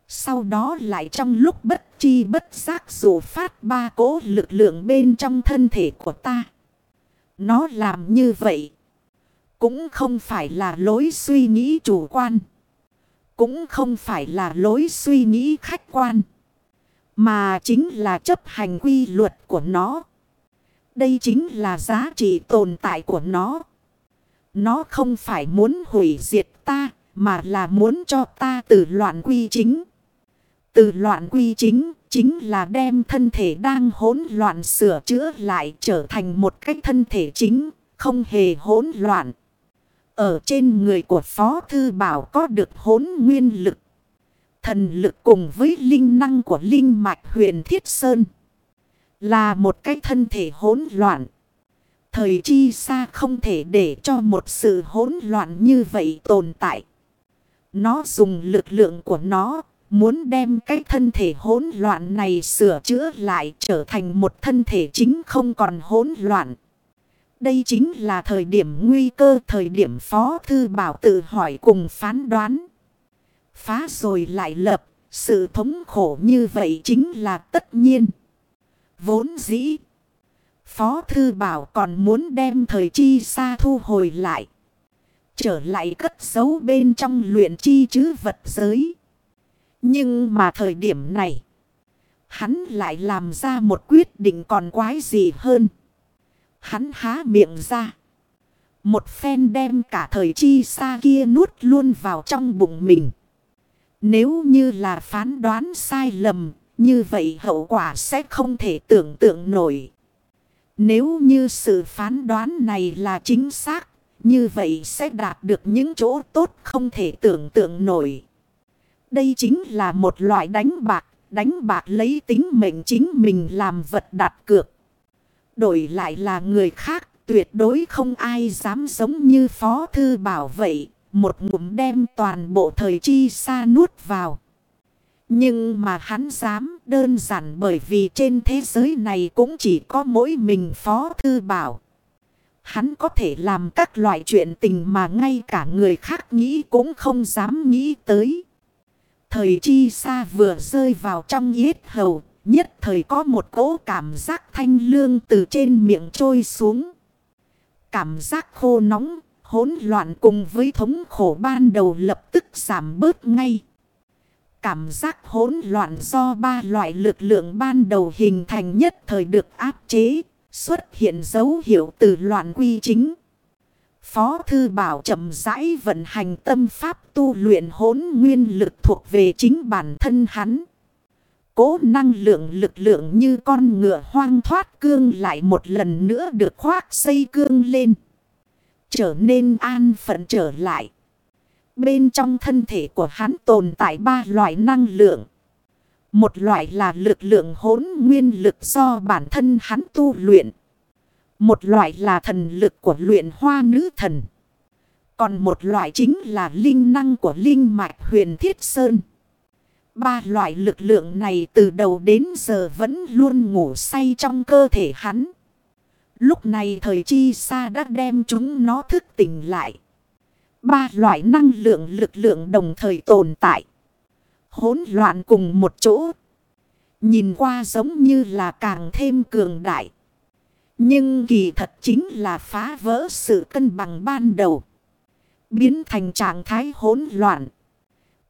Sau đó lại trong lúc bất chi bất giác dù phát ba cố lực lượng bên trong thân thể của ta. Nó làm như vậy. Cũng không phải là lối suy nghĩ chủ quan. Cũng không phải là lối suy nghĩ khách quan. Mà chính là chấp hành quy luật của nó. Đây chính là giá trị tồn tại của nó. Nó không phải muốn hủy diệt ta, mà là muốn cho ta từ loạn quy chính. Từ loạn quy chính, chính là đem thân thể đang hỗn loạn sửa chữa lại trở thành một cái thân thể chính, không hề hỗn loạn. Ở trên người của Phó Thư Bảo có được hỗn nguyên lực. Thần lực cùng với linh năng của linh mạch huyền Thiết Sơn. Là một cái thân thể hỗn loạn. Thời chi xa không thể để cho một sự hỗn loạn như vậy tồn tại. Nó dùng lực lượng của nó muốn đem cái thân thể hỗn loạn này sửa chữa lại trở thành một thân thể chính không còn hỗn loạn. Đây chính là thời điểm nguy cơ thời điểm Phó Thư Bảo tự hỏi cùng phán đoán. Phá rồi lại lập, sự thống khổ như vậy chính là tất nhiên. Vốn dĩ, Phó Thư Bảo còn muốn đem thời chi xa thu hồi lại. Trở lại cất giấu bên trong luyện chi chứ vật giới. Nhưng mà thời điểm này, hắn lại làm ra một quyết định còn quái gì hơn. Hắn há miệng ra. Một phen đem cả thời chi xa kia nuốt luôn vào trong bụng mình. Nếu như là phán đoán sai lầm, như vậy hậu quả sẽ không thể tưởng tượng nổi. Nếu như sự phán đoán này là chính xác, như vậy sẽ đạt được những chỗ tốt không thể tưởng tượng nổi. Đây chính là một loại đánh bạc, đánh bạc lấy tính mệnh chính mình làm vật đặt cược. Đổi lại là người khác, tuyệt đối không ai dám giống như Phó Thư Bảo vậy, một ngụm đem toàn bộ thời chi xa nuốt vào. Nhưng mà hắn dám đơn giản bởi vì trên thế giới này cũng chỉ có mỗi mình Phó Thư Bảo. Hắn có thể làm các loại chuyện tình mà ngay cả người khác nghĩ cũng không dám nghĩ tới. Thời chi xa vừa rơi vào trong yết hầu, nhất thời có một cỗ cảm giác thanh lương từ trên miệng trôi xuống. Cảm giác khô nóng, hỗn loạn cùng với thống khổ ban đầu lập tức giảm bớt ngay. Cảm giác hỗn loạn do ba loại lực lượng ban đầu hình thành nhất thời được áp chế, xuất hiện dấu hiệu từ loạn quy chính. Phó Thư Bảo chậm rãi vận hành tâm pháp tu luyện hốn nguyên lực thuộc về chính bản thân hắn. Cố năng lượng lực lượng như con ngựa hoang thoát cương lại một lần nữa được khoác xây cương lên. Trở nên an phận trở lại. Bên trong thân thể của hắn tồn tại ba loại năng lượng. Một loại là lực lượng hốn nguyên lực do bản thân hắn tu luyện. Một loại là thần lực của luyện hoa nữ thần. Còn một loại chính là linh năng của linh mạch huyền thiết sơn. Ba loại lực lượng này từ đầu đến giờ vẫn luôn ngủ say trong cơ thể hắn. Lúc này thời chi xa đã đem chúng nó thức tỉnh lại. Ba loại năng lượng lực lượng đồng thời tồn tại. Hỗn loạn cùng một chỗ. Nhìn qua giống như là càng thêm cường đại. Nhưng kỳ thật chính là phá vỡ sự cân bằng ban đầu. Biến thành trạng thái hỗn loạn.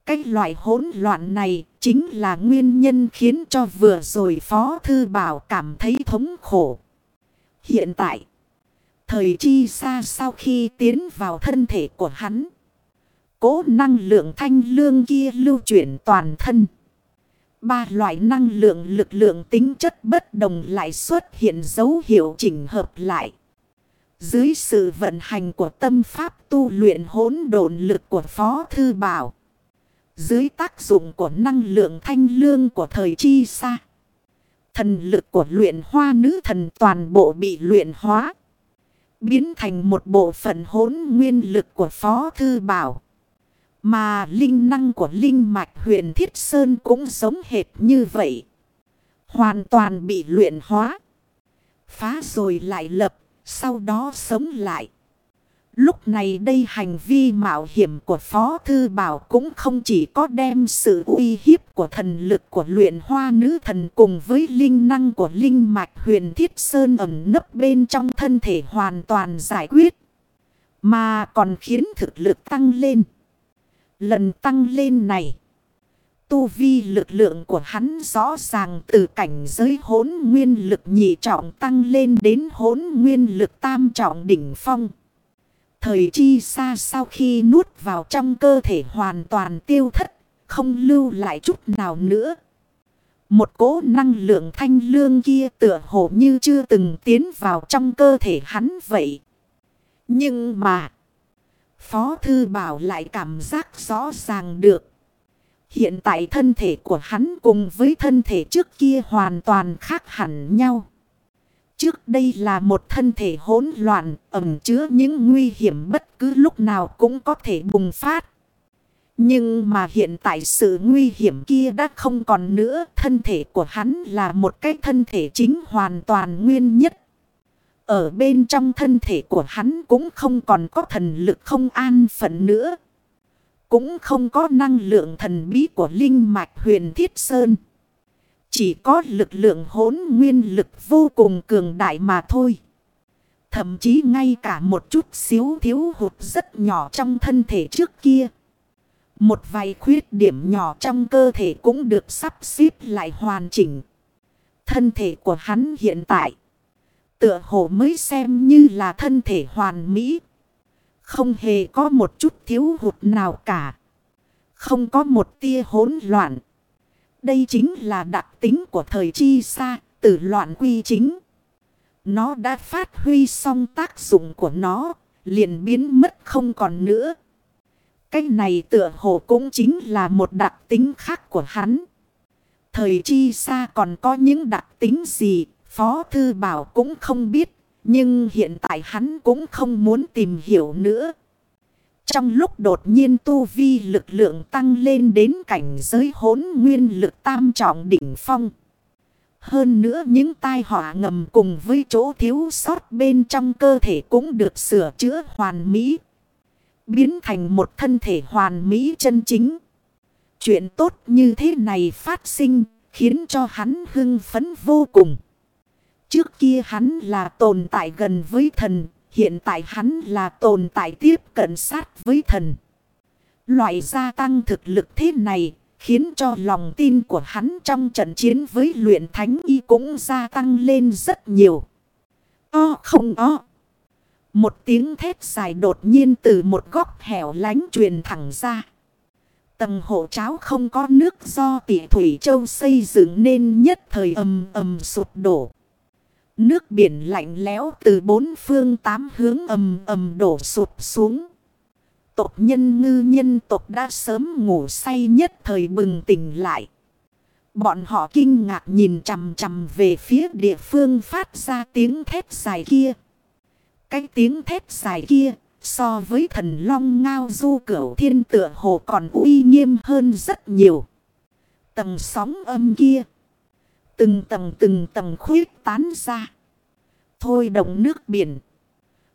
Cái loại hỗn loạn này chính là nguyên nhân khiến cho vừa rồi Phó Thư Bảo cảm thấy thống khổ. Hiện tại, thời chi xa sau khi tiến vào thân thể của hắn. Cố năng lượng thanh lương kia lưu chuyển toàn thân. Ba loại năng lượng lực lượng tính chất bất đồng lại xuất hiện dấu hiệu chỉnh hợp lại. Dưới sự vận hành của tâm pháp tu luyện hỗn độn lực của Phó Thư Bảo. Dưới tác dụng của năng lượng thanh lương của thời chi xa. Thần lực của luyện hoa nữ thần toàn bộ bị luyện hóa. Biến thành một bộ phận hỗn nguyên lực của Phó Thư Bảo. Mà linh năng của linh mạch huyện Thiết Sơn cũng giống hệt như vậy. Hoàn toàn bị luyện hóa. Phá rồi lại lập, sau đó sống lại. Lúc này đây hành vi mạo hiểm của Phó Thư Bảo cũng không chỉ có đem sự uy hiếp của thần lực của luyện hoa nữ thần cùng với linh năng của linh mạch huyền thiết sơn ẩn nấp bên trong thân thể hoàn toàn giải quyết. Mà còn khiến thực lực tăng lên. Lần tăng lên này. Tu vi lực lượng của hắn rõ ràng từ cảnh giới hốn nguyên lực nhị trọng tăng lên đến hốn nguyên lực tam trọng đỉnh phong. Thời chi xa sau khi nuốt vào trong cơ thể hoàn toàn tiêu thất, không lưu lại chút nào nữa. Một cố năng lượng thanh lương kia tựa hồ như chưa từng tiến vào trong cơ thể hắn vậy. Nhưng mà... Phó Thư Bảo lại cảm giác rõ ràng được. Hiện tại thân thể của hắn cùng với thân thể trước kia hoàn toàn khác hẳn nhau. Trước đây là một thân thể hỗn loạn, ẩm chứa những nguy hiểm bất cứ lúc nào cũng có thể bùng phát. Nhưng mà hiện tại sự nguy hiểm kia đã không còn nữa. Thân thể của hắn là một cái thân thể chính hoàn toàn nguyên nhất. Ở bên trong thân thể của hắn cũng không còn có thần lực không an phận nữa. Cũng không có năng lượng thần bí của linh mạch huyền thiết sơn. Chỉ có lực lượng hỗn nguyên lực vô cùng cường đại mà thôi. Thậm chí ngay cả một chút xíu thiếu hụt rất nhỏ trong thân thể trước kia. Một vài khuyết điểm nhỏ trong cơ thể cũng được sắp xếp lại hoàn chỉnh. Thân thể của hắn hiện tại tựa hồ mới xem như là thân thể hoàn mỹ. Không hề có một chút thiếu hụt nào cả. Không có một tia hỗn loạn. Đây chính là đặc tính của thời chi xa, từ loạn quy chính. Nó đã phát huy xong tác dụng của nó, liền biến mất không còn nữa. Cái này tựa hồ cũng chính là một đặc tính khác của hắn. Thời chi xa còn có những đặc tính gì Phó Thư Bảo cũng không biết. Nhưng hiện tại hắn cũng không muốn tìm hiểu nữa. Trong lúc đột nhiên tu vi lực lượng tăng lên đến cảnh giới hốn nguyên lực tam trọng đỉnh phong. Hơn nữa những tai họa ngầm cùng với chỗ thiếu sót bên trong cơ thể cũng được sửa chữa hoàn mỹ. Biến thành một thân thể hoàn mỹ chân chính. Chuyện tốt như thế này phát sinh khiến cho hắn hưng phấn vô cùng. Trước kia hắn là tồn tại gần với thần, hiện tại hắn là tồn tại tiếp cận sát với thần. Loại gia tăng thực lực thế này khiến cho lòng tin của hắn trong trận chiến với luyện thánh y cũng gia tăng lên rất nhiều. O không o. Một tiếng thét dài đột nhiên từ một góc hẻo lánh truyền thẳng ra. Tầng hộ cháo không có nước do tỷ Thủy Châu xây dựng nên nhất thời ầm ầm sụp đổ. Nước biển lạnh lẽo từ bốn phương tám hướng ầm ầm đổ sụp xuống. Tộc nhân ngư nhân tộc đã sớm ngủ say nhất thời bừng tỉnh lại. Bọn họ kinh ngạc nhìn chằm chằm về phía địa phương phát ra tiếng thét dài kia. Cái tiếng thét dài kia, so với thần long ngao du cửu thiên tựa hồ còn uy nghiêm hơn rất nhiều. Tầng sóng âm kia Từng tầng từng tầng khuyết tán ra. Thôi đồng nước biển.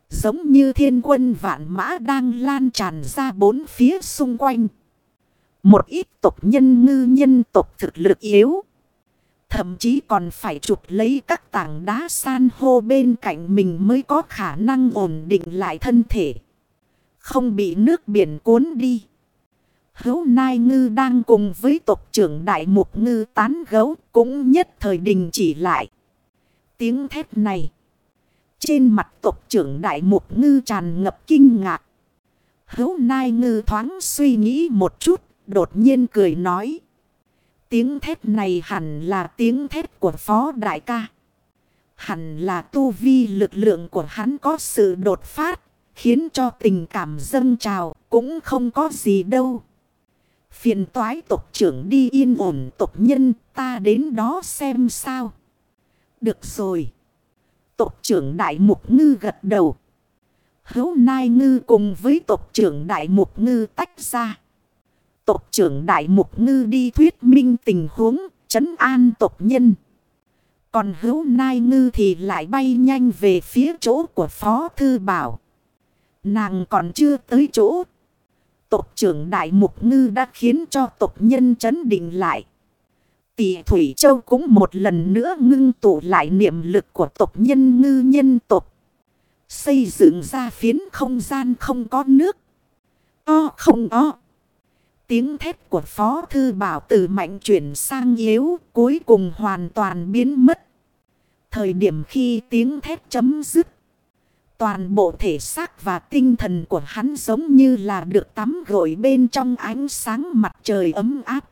Giống như thiên quân vạn mã đang lan tràn ra bốn phía xung quanh. Một ít tộc nhân ngư nhân tộc thực lực yếu. Thậm chí còn phải chụp lấy các tảng đá san hô bên cạnh mình mới có khả năng ổn định lại thân thể. Không bị nước biển cuốn đi. Hấu Nai Ngư đang cùng với tộc trưởng Đại Mục Ngư tán gấu cũng nhất thời đình chỉ lại. Tiếng thét này. Trên mặt tộc trưởng Đại Mục Ngư tràn ngập kinh ngạc. Hấu Nai Ngư thoáng suy nghĩ một chút, đột nhiên cười nói. Tiếng thét này hẳn là tiếng thét của Phó Đại ca. Hẳn là tu vi lực lượng của hắn có sự đột phát, khiến cho tình cảm dâng trào, cũng không có gì đâu. Phiền toái tộc trưởng đi yên ổn tộc nhân, ta đến đó xem sao. Được rồi. Tộc trưởng Đại Mục Ngư gật đầu. Hấu Nai Ngư cùng với tộc trưởng Đại Mục Ngư tách ra. Tộc trưởng Đại Mục Ngư đi thuyết minh tình huống, trấn an tộc nhân. Còn hữu Nai Ngư thì lại bay nhanh về phía chỗ của Phó Thư Bảo. Nàng còn chưa tới chỗ. Tộc trưởng Đại Mục Ngư đã khiến cho tộc nhân chấn định lại. Tỷ Thủy Châu cũng một lần nữa ngưng tụ lại niệm lực của tộc nhân ngư nhân tộc. Xây dựng ra phiến không gian không có nước. O không o. Tiếng thét của Phó Thư Bảo từ mạnh chuyển sang yếu, cuối cùng hoàn toàn biến mất. Thời điểm khi tiếng thét chấm dứt. Toàn bộ thể xác và tinh thần của hắn giống như là được tắm gội bên trong ánh sáng mặt trời ấm áp.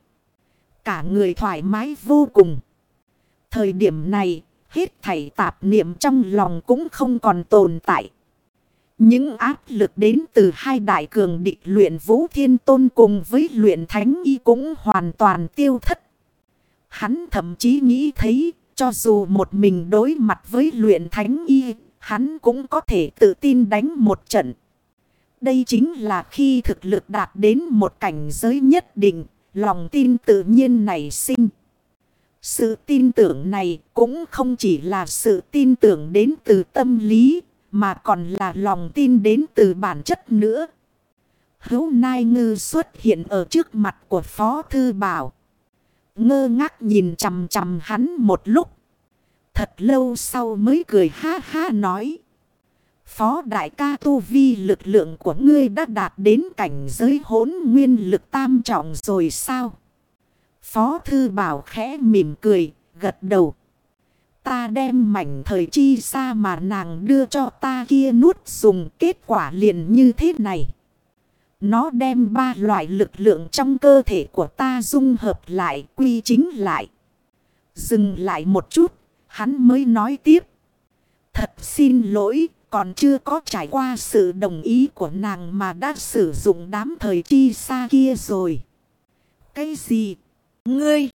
Cả người thoải mái vô cùng. Thời điểm này, hết thảy tạp niệm trong lòng cũng không còn tồn tại. Những áp lực đến từ hai đại cường địch luyện vũ thiên tôn cùng với luyện thánh y cũng hoàn toàn tiêu thất. Hắn thậm chí nghĩ thấy, cho dù một mình đối mặt với luyện thánh y, hắn cũng có thể tự tin đánh một trận. Đây chính là khi thực lực đạt đến một cảnh giới nhất định, lòng tin tự nhiên nảy sinh. Sự tin tưởng này cũng không chỉ là sự tin tưởng đến từ tâm lý, mà còn là lòng tin đến từ bản chất nữa. Hấu Nai Ngư xuất hiện ở trước mặt của Phó Thư Bảo. Ngơ ngác nhìn chầm chầm hắn một lúc. Thật lâu sau mới cười ha ha nói. Phó đại ca tu vi lực lượng của ngươi đã đạt đến cảnh giới hỗn nguyên lực tam trọng rồi sao? Phó thư bảo khẽ mỉm cười, gật đầu. Ta đem mảnh thời chi xa mà nàng đưa cho ta kia nuốt dùng kết quả liền như thế này. Nó đem ba loại lực lượng trong cơ thể của ta dung hợp lại quy chính lại. Dừng lại một chút, hắn mới nói tiếp. Thật xin lỗi, còn chưa có trải qua sự đồng ý của nàng mà đã sử dụng đám thời chi xa kia rồi. Cái gì? Ngươi!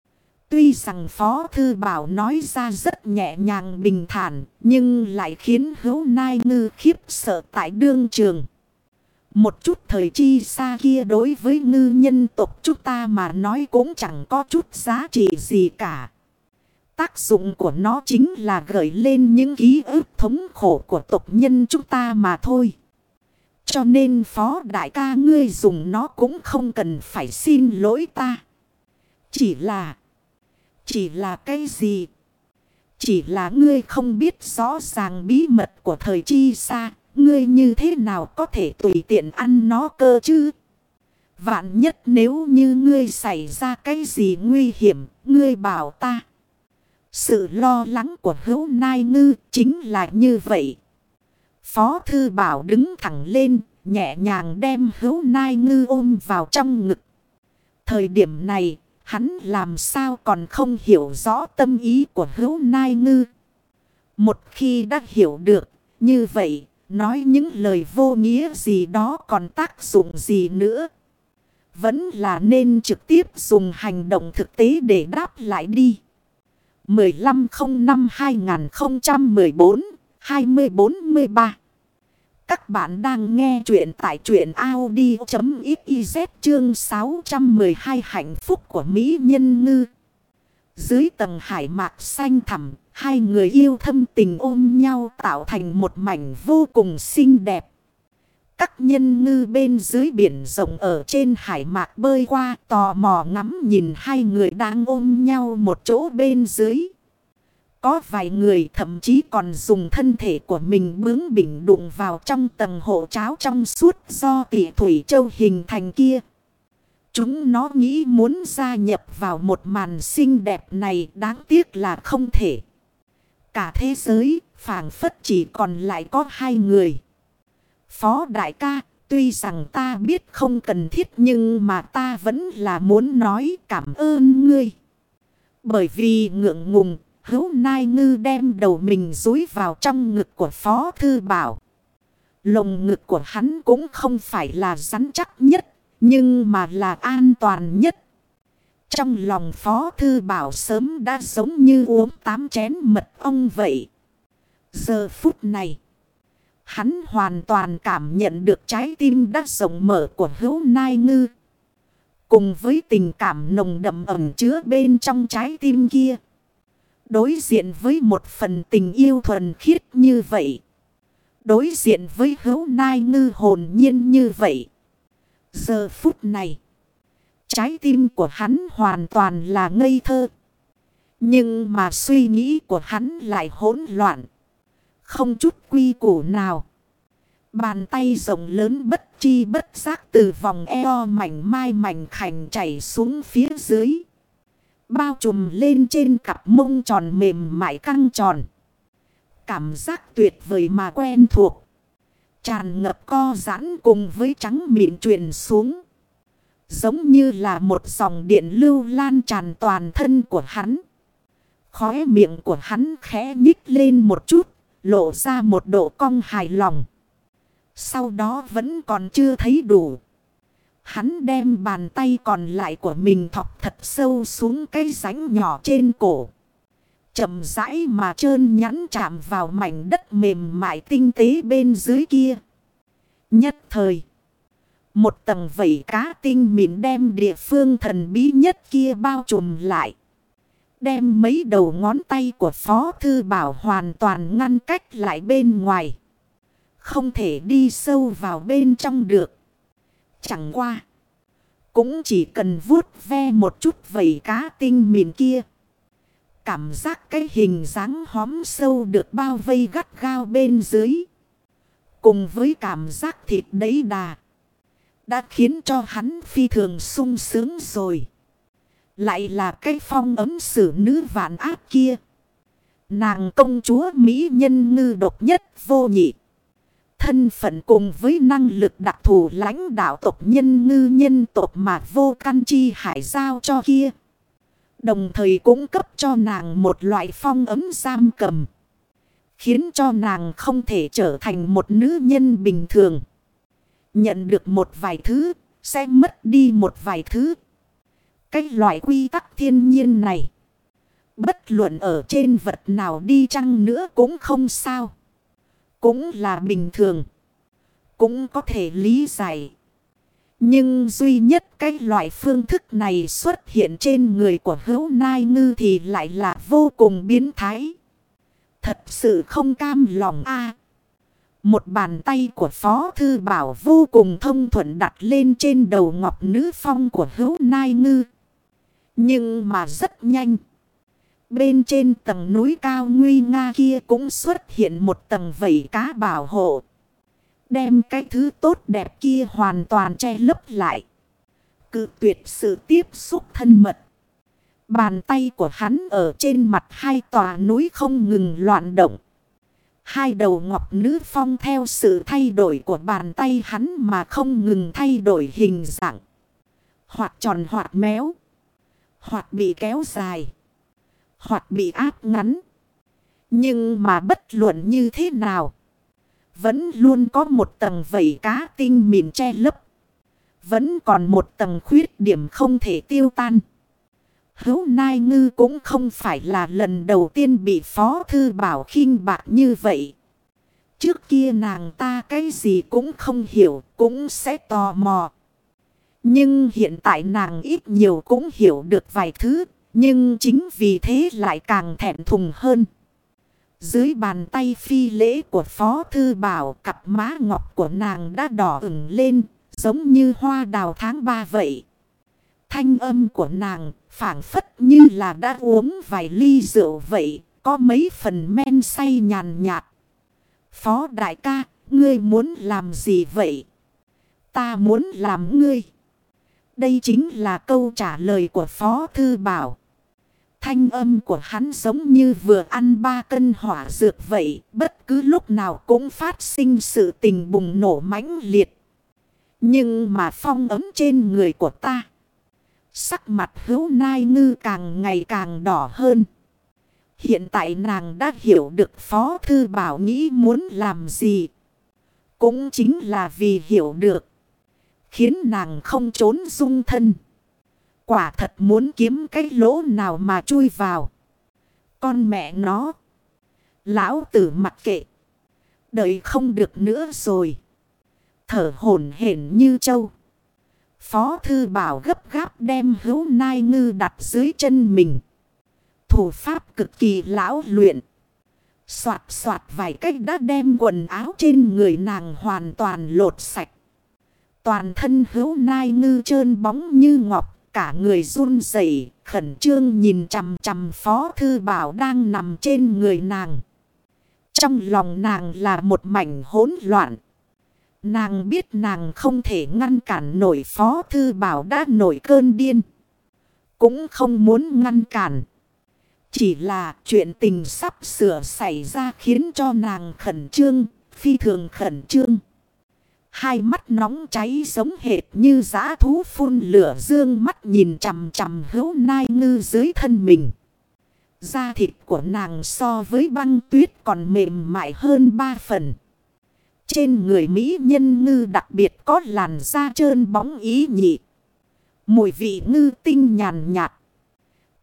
Tuy rằng Phó Thư Bảo nói ra rất nhẹ nhàng bình thản, nhưng lại khiến hữu nai ngư khiếp sợ tại đương trường. Một chút thời chi xa kia đối với ngư nhân tộc chúng ta mà nói cũng chẳng có chút giá trị gì cả. Tác dụng của nó chính là gửi lên những ký ức thống khổ của tộc nhân chúng ta mà thôi. Cho nên phó đại ca ngươi dùng nó cũng không cần phải xin lỗi ta. Chỉ là... Chỉ là cái gì? Chỉ là ngươi không biết rõ ràng bí mật của thời chi xa. Ngươi như thế nào có thể tùy tiện ăn nó cơ chứ? Vạn nhất nếu như ngươi xảy ra cái gì nguy hiểm, ngươi bảo ta. Sự lo lắng của hữu nai ngư chính là như vậy. Phó thư bảo đứng thẳng lên, nhẹ nhàng đem hữu nai ngư ôm vào trong ngực. Thời điểm này, hắn làm sao còn không hiểu rõ tâm ý của hữu nai ngư. Một khi đã hiểu được, như vậy, nói những lời vô nghĩa gì đó còn tác dụng gì nữa. Vẫn là nên trực tiếp dùng hành động thực tế để đáp lại đi. 1505-2014-2043 Các bạn đang nghe chuyện tại truyện Audi.xyz chương 612 hạnh phúc của Mỹ Nhân Ngư. Dưới tầng hải mạc xanh thẳm, hai người yêu thâm tình ôm nhau tạo thành một mảnh vô cùng xinh đẹp các nhân ngư bên dưới biển rộng ở trên hải mạc bơi qua tò mò ngắm nhìn hai người đang ôm nhau một chỗ bên dưới. Có vài người thậm chí còn dùng thân thể của mình bướng bỉnh đụng vào trong tầng hộ cháo trong suốt do tỷ thủy châu hình thành kia. Chúng nó nghĩ muốn gia nhập vào một màn xinh đẹp này đáng tiếc là không thể. Cả thế giới phảng phất chỉ còn lại có hai người. Phó đại ca, tuy rằng ta biết không cần thiết nhưng mà ta vẫn là muốn nói cảm ơn ngươi. Bởi vì ngượng ngùng, hữu nai ngư đem đầu mình dúi vào trong ngực của Phó Thư Bảo. Lồng ngực của hắn cũng không phải là rắn chắc nhất, nhưng mà là an toàn nhất. Trong lòng Phó Thư Bảo sớm đã giống như uống tám chén mật ong vậy. Giờ phút này, hắn hoàn toàn cảm nhận được trái tim đã rộng mở của hữu nai ngư. Cùng với tình cảm nồng đậm ẩm chứa bên trong trái tim kia. Đối diện với một phần tình yêu thuần khiết như vậy. Đối diện với hữu nai ngư hồn nhiên như vậy. Giờ phút này. Trái tim của hắn hoàn toàn là ngây thơ. Nhưng mà suy nghĩ của hắn lại hỗn loạn. Không chút quy củ nào. Bàn tay rộng lớn bất chi bất giác từ vòng eo mảnh mai mảnh khảnh chảy xuống phía dưới. Bao trùm lên trên cặp mông tròn mềm mại căng tròn. Cảm giác tuyệt vời mà quen thuộc. Tràn ngập co giãn cùng với trắng mịn truyền xuống. Giống như là một dòng điện lưu lan tràn toàn thân của hắn. Khóe miệng của hắn khẽ nhích lên một chút, lộ ra một độ cong hài lòng. Sau đó vẫn còn chưa thấy đủ. Hắn đem bàn tay còn lại của mình thọc thật sâu xuống cái rãnh nhỏ trên cổ. chậm rãi mà trơn nhắn chạm vào mảnh đất mềm mại tinh tế bên dưới kia. Nhất thời. Một tầng vẩy cá tinh mịn đem địa phương thần bí nhất kia bao trùm lại. Đem mấy đầu ngón tay của Phó Thư Bảo hoàn toàn ngăn cách lại bên ngoài. Không thể đi sâu vào bên trong được. Chẳng qua. Cũng chỉ cần vuốt ve một chút vẩy cá tinh mịn kia. Cảm giác cái hình dáng hóm sâu được bao vây gắt gao bên dưới. Cùng với cảm giác thịt đấy đà. Đã khiến cho hắn phi thường sung sướng rồi. Lại là cái phong ấm xử nữ vạn áp kia. Nàng công chúa Mỹ nhân ngư độc nhất vô nhị. Thân phận cùng với năng lực đặc thù lãnh đạo tộc nhân ngư nhân tộc mà vô căn chi hải giao cho kia. Đồng thời cũng cấp cho nàng một loại phong ấm giam cầm. Khiến cho nàng không thể trở thành một nữ nhân bình thường. Nhận được một vài thứ, sẽ mất đi một vài thứ. Cái loại quy tắc thiên nhiên này. Bất luận ở trên vật nào đi chăng nữa cũng không sao. Cũng là bình thường. Cũng có thể lý giải. Nhưng duy nhất cái loại phương thức này xuất hiện trên người của hữu nai ngư thì lại là vô cùng biến thái. Thật sự không cam lòng a Một bàn tay của Phó Thư Bảo vô cùng thông thuận đặt lên trên đầu ngọc nữ phong của hữu nai ngư. Nhưng mà rất nhanh. Bên trên tầng núi cao nguy nga kia cũng xuất hiện một tầng vẩy cá bảo hộ. Đem cái thứ tốt đẹp kia hoàn toàn che lấp lại. Cự tuyệt sự tiếp xúc thân mật. Bàn tay của hắn ở trên mặt hai tòa núi không ngừng loạn động. Hai đầu ngọc nữ phong theo sự thay đổi của bàn tay hắn mà không ngừng thay đổi hình dạng. Hoặc tròn hoặc méo. Hoặc bị kéo dài. Hoặc bị áp ngắn. Nhưng mà bất luận như thế nào. Vẫn luôn có một tầng vẩy cá tinh mịn che lấp. Vẫn còn một tầng khuyết điểm không thể tiêu tan. Hữu Nai Ngư cũng không phải là lần đầu tiên bị Phó Thư Bảo khinh bạc như vậy. Trước kia nàng ta cái gì cũng không hiểu, cũng sẽ tò mò. Nhưng hiện tại nàng ít nhiều cũng hiểu được vài thứ, nhưng chính vì thế lại càng thẹn thùng hơn. Dưới bàn tay phi lễ của Phó Thư Bảo cặp má ngọc của nàng đã đỏ ửng lên giống như hoa đào tháng ba vậy. Thanh âm của nàng phản phất như là đã uống vài ly rượu vậy, có mấy phần men say nhàn nhạt. Phó đại ca, ngươi muốn làm gì vậy? Ta muốn làm ngươi. Đây chính là câu trả lời của Phó Thư Bảo. Thanh âm của hắn giống như vừa ăn ba cân hỏa dược vậy, bất cứ lúc nào cũng phát sinh sự tình bùng nổ mãnh liệt. Nhưng mà phong ấm trên người của ta. Sắc mặt hữu nai ngư càng ngày càng đỏ hơn. Hiện tại nàng đã hiểu được Phó Thư Bảo nghĩ muốn làm gì. Cũng chính là vì hiểu được. Khiến nàng không trốn dung thân. Quả thật muốn kiếm cái lỗ nào mà chui vào. Con mẹ nó. Lão tử mặc kệ. Đợi không được nữa rồi. Thở hổn hển như trâu. Phó thư bảo gấp gáp đem hữu nai ngư đặt dưới chân mình. Thủ pháp cực kỳ lão luyện. Xoạt xoạt vài cách đã đem quần áo trên người nàng hoàn toàn lột sạch. Toàn thân hữu nai ngư trơn bóng như ngọc. Cả người run rẩy khẩn trương nhìn chằm chằm phó thư bảo đang nằm trên người nàng. Trong lòng nàng là một mảnh hỗn loạn. Nàng biết nàng không thể ngăn cản nổi phó thư bảo đã nổi cơn điên. Cũng không muốn ngăn cản. Chỉ là chuyện tình sắp sửa xảy ra khiến cho nàng khẩn trương, phi thường khẩn trương. Hai mắt nóng cháy giống hệt như giã thú phun lửa dương mắt nhìn chằm chằm hữu nai ngư dưới thân mình. Da thịt của nàng so với băng tuyết còn mềm mại hơn ba phần. Trên người Mỹ nhân ngư đặc biệt có làn da trơn bóng ý nhị. Mùi vị ngư tinh nhàn nhạt.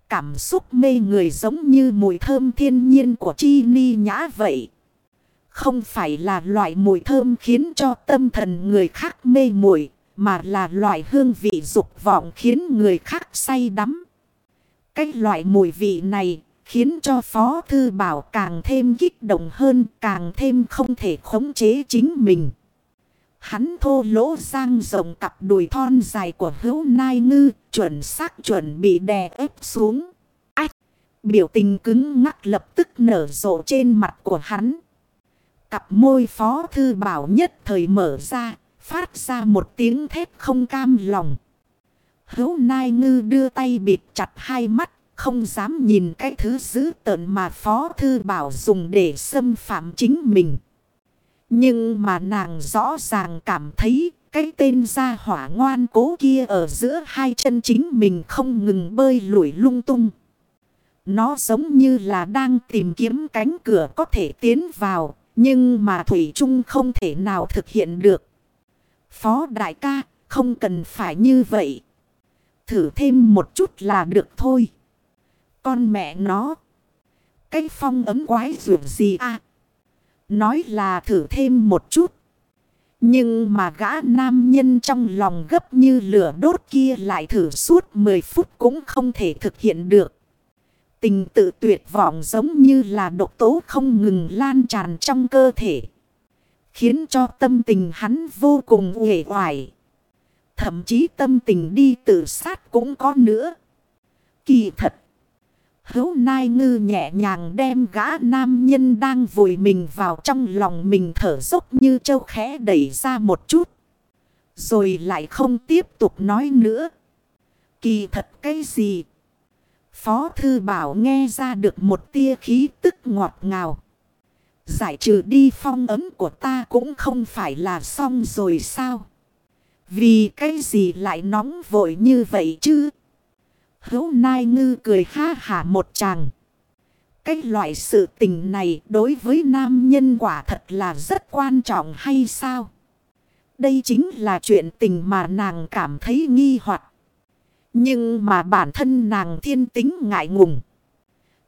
Cảm xúc mê người giống như mùi thơm thiên nhiên của chi ni nhã vậy. Không phải là loại mùi thơm khiến cho tâm thần người khác mê muội mà là loại hương vị dục vọng khiến người khác say đắm. Cái loại mùi vị này khiến cho Phó Thư Bảo càng thêm kích động hơn, càng thêm không thể khống chế chính mình. Hắn thô lỗ sang rộng cặp đùi thon dài của hữu nai ngư, chuẩn xác chuẩn bị đè ép xuống. Ách! Biểu tình cứng ngắc lập tức nở rộ trên mặt của hắn. Cặp môi phó thư bảo nhất thời mở ra, phát ra một tiếng thét không cam lòng. Hữu nai ngư đưa tay bịt chặt hai mắt, không dám nhìn cái thứ dữ tợn mà phó thư bảo dùng để xâm phạm chính mình. Nhưng mà nàng rõ ràng cảm thấy cái tên gia hỏa ngoan cố kia ở giữa hai chân chính mình không ngừng bơi lủi lung tung. Nó giống như là đang tìm kiếm cánh cửa có thể tiến vào, nhưng mà Thủy Trung không thể nào thực hiện được. Phó đại ca, không cần phải như vậy. Thử thêm một chút là được thôi. Con mẹ nó. Cái phong ấm quái rượu gì à? Nói là thử thêm một chút. Nhưng mà gã nam nhân trong lòng gấp như lửa đốt kia lại thử suốt 10 phút cũng không thể thực hiện được. Tình tự tuyệt vọng giống như là độc tố không ngừng lan tràn trong cơ thể. Khiến cho tâm tình hắn vô cùng uể oải. Thậm chí tâm tình đi tự sát cũng có nữa. Kỳ thật. Hữu Nai Ngư nhẹ nhàng đem gã nam nhân đang vùi mình vào trong lòng mình thở dốc như châu khẽ đẩy ra một chút. Rồi lại không tiếp tục nói nữa. Kỳ thật cái gì? Phó Thư Bảo nghe ra được một tia khí tức ngọt ngào. Giải trừ đi phong ấm của ta cũng không phải là xong rồi sao? Vì cái gì lại nóng vội như vậy chứ? Hấu Nai Ngư cười ha hả một chàng. Cái loại sự tình này đối với nam nhân quả thật là rất quan trọng hay sao? Đây chính là chuyện tình mà nàng cảm thấy nghi hoặc nhưng mà bản thân nàng thiên tính ngại ngùng.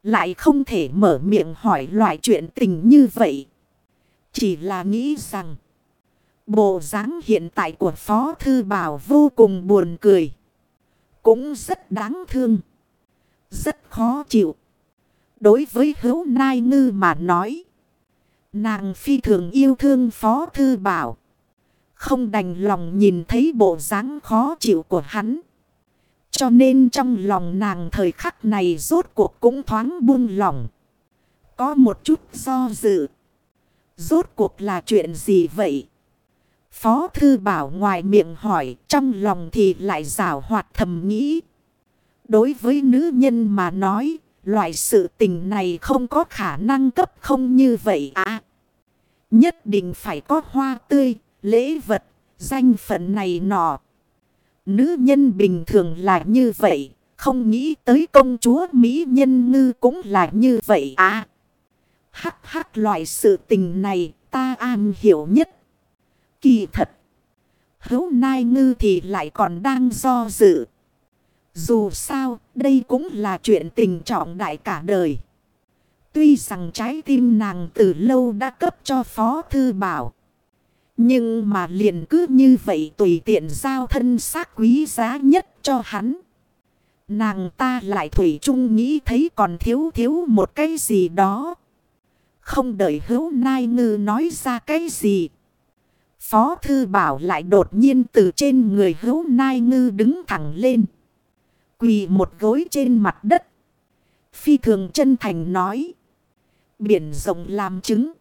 Lại không thể mở miệng hỏi loại chuyện tình như vậy. Chỉ là nghĩ rằng. Bộ dáng hiện tại của Phó Thư Bảo vô cùng buồn cười. Cũng rất đáng thương. Rất khó chịu. Đối với hữu nai ngư mà nói. Nàng phi thường yêu thương Phó Thư Bảo. Không đành lòng nhìn thấy bộ dáng khó chịu của hắn. Cho nên trong lòng nàng thời khắc này rốt cuộc cũng thoáng buông lỏng. Có một chút do dự. Rốt cuộc là chuyện gì vậy? Phó Thư Bảo ngoài miệng hỏi trong lòng thì lại rào hoạt thầm nghĩ. Đối với nữ nhân mà nói, loại sự tình này không có khả năng cấp không như vậy à. Nhất định phải có hoa tươi, lễ vật, danh phận này nọ. Nữ nhân bình thường là như vậy, không nghĩ tới công chúa Mỹ nhân ngư cũng là như vậy à. Hắc hắc loại sự tình này ta am hiểu nhất. Kỳ thật. Hấu nai ngư thì lại còn đang do dự. Dù sao, đây cũng là chuyện tình trọng đại cả đời. Tuy rằng trái tim nàng từ lâu đã cấp cho Phó Thư Bảo. Nhưng mà liền cứ như vậy tùy tiện giao thân xác quý giá nhất cho hắn. Nàng ta lại thủy chung nghĩ thấy còn thiếu thiếu một cái gì đó. Không đợi hữu nai ngư nói ra cái gì. Phó thư bảo lại đột nhiên từ trên người hữu nai ngư đứng thẳng lên. Quỳ một gối trên mặt đất. Phi thường chân thành nói. Biển rộng làm chứng.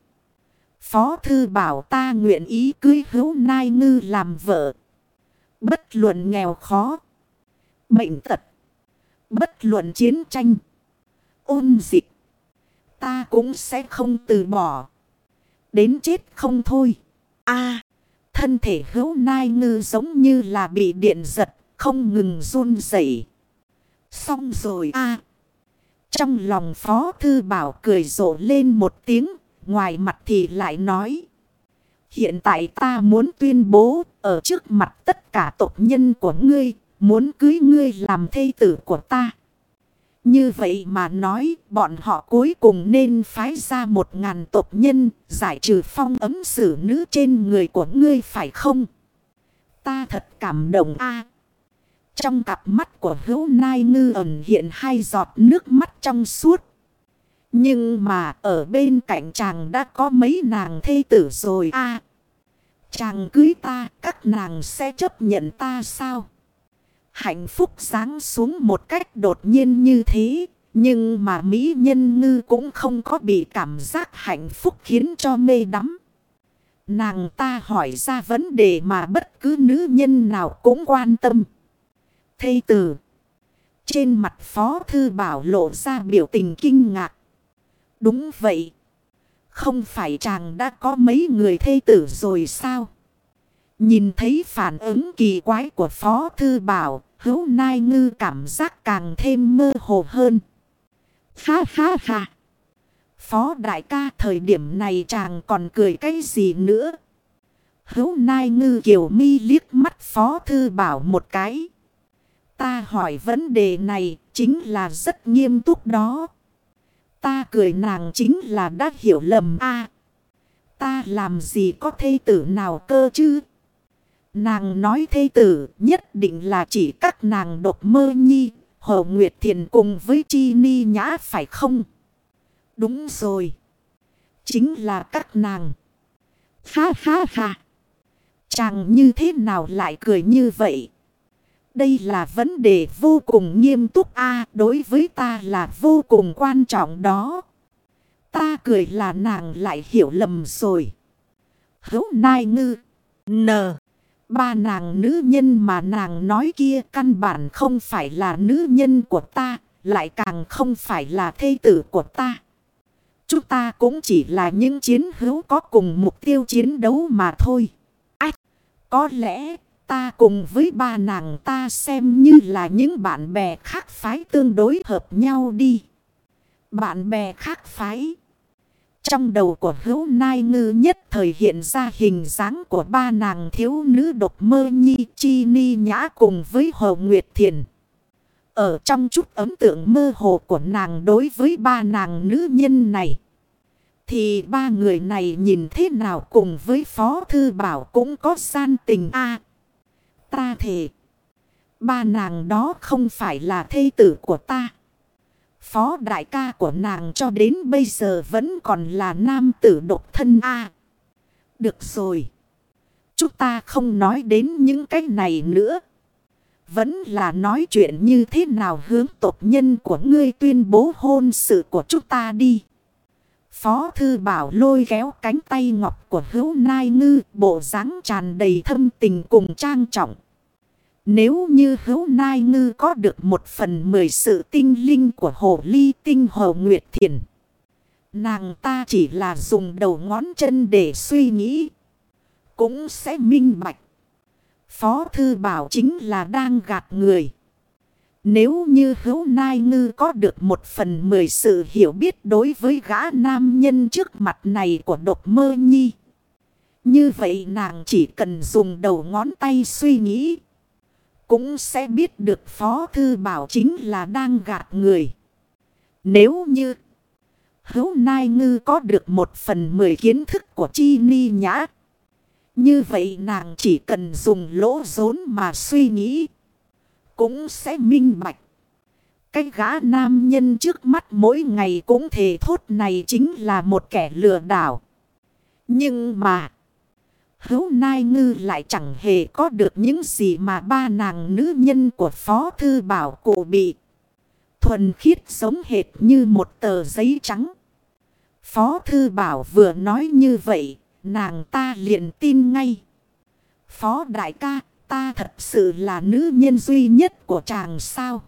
Phó thư bảo ta nguyện ý cưới hữu nai ngư làm vợ. Bất luận nghèo khó. Bệnh tật. Bất luận chiến tranh. Ôn dịch. Ta cũng sẽ không từ bỏ. Đến chết không thôi. a, thân thể hữu nai ngư giống như là bị điện giật. Không ngừng run rẩy Xong rồi a Trong lòng phó thư bảo cười rộ lên một tiếng. Ngoài mặt thì lại nói. Hiện tại ta muốn tuyên bố, ở trước mặt tất cả tộc nhân của ngươi. Muốn cưới ngươi làm thê tử của ta. Như vậy mà nói, bọn họ cuối cùng nên phái ra một ngàn tộc nhân, giải trừ phong ấm xử nữ trên người của ngươi phải không? Ta thật cảm động a Trong cặp mắt của hữu nai ngư ẩn hiện hai giọt nước mắt trong suốt. Nhưng mà ở bên cạnh chàng đã có mấy nàng thê tử rồi a Chàng cưới ta, các nàng sẽ chấp nhận ta sao? Hạnh phúc sáng xuống một cách đột nhiên như thế. Nhưng mà Mỹ nhân ngư cũng không có bị cảm giác hạnh phúc khiến cho mê đắm. Nàng ta hỏi ra vấn đề mà bất cứ nữ nhân nào cũng quan tâm. Thây tử. Trên mặt Phó Thư Bảo lộ ra biểu tình kinh ngạc. Đúng vậy. Không phải chàng đã có mấy người thê tử rồi sao? Nhìn thấy phản ứng kỳ quái của Phó Thư Bảo, hữu nai ngư cảm giác càng thêm mơ hồ hơn. Ha ha ha! Phó đại ca thời điểm này chàng còn cười cái gì nữa? Hữu nai ngư kiểu mi liếc mắt Phó Thư Bảo một cái. Ta hỏi vấn đề này chính là rất nghiêm túc đó. Ta cười nàng chính là đã hiểu lầm a Ta làm gì có thê tử nào cơ chứ? Nàng nói thê tử nhất định là chỉ các nàng độc mơ nhi, Hồ Nguyệt Thiền cùng với Chi Ni Nhã phải không? Đúng rồi. Chính là các nàng. Ha ha ha. Chàng như thế nào lại cười như vậy? Đây là vấn đề vô cùng nghiêm túc a đối với ta là vô cùng quan trọng đó. Ta cười là nàng lại hiểu lầm rồi. Hữu nai ngư. N. Ba nàng nữ nhân mà nàng nói kia căn bản không phải là nữ nhân của ta, lại càng không phải là thê tử của ta. Chúng ta cũng chỉ là những chiến hữu có cùng mục tiêu chiến đấu mà thôi. Ách, có lẽ ta cùng với ba nàng ta xem như là những bạn bè khác phái tương đối hợp nhau đi. Bạn bè khác phái. Trong đầu của hữu nai ngư nhất thời hiện ra hình dáng của ba nàng thiếu nữ độc mơ nhi chi ni nhã cùng với Hồ Nguyệt Thiền. Ở trong chút ấn tượng mơ hồ của nàng đối với ba nàng nữ nhân này. Thì ba người này nhìn thế nào cùng với Phó Thư Bảo cũng có gian tình a Ta thề. Ba nàng đó không phải là thê tử của ta. Phó đại ca của nàng cho đến bây giờ vẫn còn là nam tử độc thân a Được rồi. Chúng ta không nói đến những cái này nữa. Vẫn là nói chuyện như thế nào hướng tộc nhân của ngươi tuyên bố hôn sự của chúng ta đi. Phó thư bảo lôi kéo cánh tay ngọc của hữu nai ngư, bộ dáng tràn đầy thâm tình cùng trang trọng. Nếu như hữu nai ngư có được một phần mười sự tinh linh của hồ ly tinh hồ nguyệt thiền. Nàng ta chỉ là dùng đầu ngón chân để suy nghĩ. Cũng sẽ minh bạch. Phó thư bảo chính là đang gạt người. Nếu như hữu nai ngư có được một phần mười sự hiểu biết đối với gã nam nhân trước mặt này của độc mơ nhi. Như vậy nàng chỉ cần dùng đầu ngón tay suy nghĩ. Cũng sẽ biết được Phó Thư Bảo chính là đang gạt người. Nếu như hữu nai ngư có được một phần mười kiến thức của chi ni nhã. Như vậy nàng chỉ cần dùng lỗ rốn mà suy nghĩ. Cũng sẽ minh bạch. Cái gã nam nhân trước mắt mỗi ngày cũng thề thốt này chính là một kẻ lừa đảo. Nhưng mà. Hữu Nai Ngư lại chẳng hề có được những gì mà ba nàng nữ nhân của Phó Thư Bảo cụ bị. Thuần khiết giống hệt như một tờ giấy trắng. Phó Thư Bảo vừa nói như vậy, nàng ta liền tin ngay. Phó Đại ca, ta thật sự là nữ nhân duy nhất của chàng sao?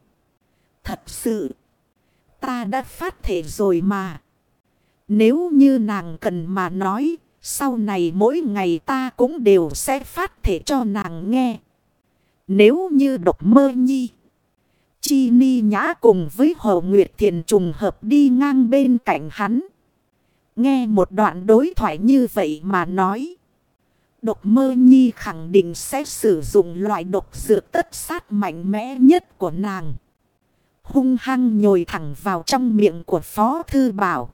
Thật sự, ta đã phát thể rồi mà. Nếu như nàng cần mà nói, sau này mỗi ngày ta cũng đều sẽ phát thể cho nàng nghe. Nếu như độc mơ nhi. Chi ni nhã cùng với Hồ Nguyệt Thiền trùng hợp đi ngang bên cạnh hắn. Nghe một đoạn đối thoại như vậy mà nói. Độc mơ nhi khẳng định sẽ sử dụng loại độc dược tất sát mạnh mẽ nhất của nàng. Hung hăng nhồi thẳng vào trong miệng của Phó Thư Bảo.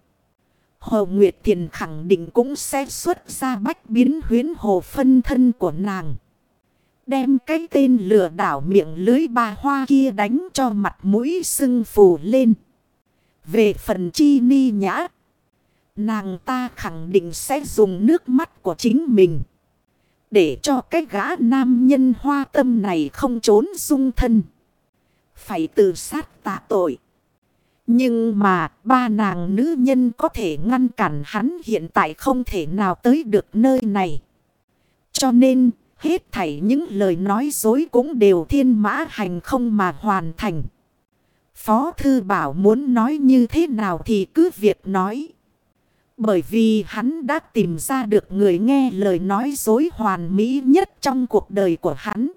Hồ Nguyệt Thiền khẳng định cũng sẽ xuất ra bách biến huyến hồ phân thân của nàng. Đem cái tên lừa đảo miệng lưới ba hoa kia đánh cho mặt mũi sưng phù lên. Về phần chi ni nhã. Nàng ta khẳng định sẽ dùng nước mắt của chính mình. Để cho cái gã nam nhân hoa tâm này không trốn dung thân. Phải tự sát tạ tội. Nhưng mà, ba nàng nữ nhân có thể ngăn cản hắn hiện tại không thể nào tới được nơi này. Cho nên, hết thảy những lời nói dối cũng đều thiên mã hành không mà hoàn thành. Phó Thư Bảo muốn nói như thế nào thì cứ việc nói. Bởi vì hắn đã tìm ra được người nghe lời nói dối hoàn mỹ nhất trong cuộc đời của hắn.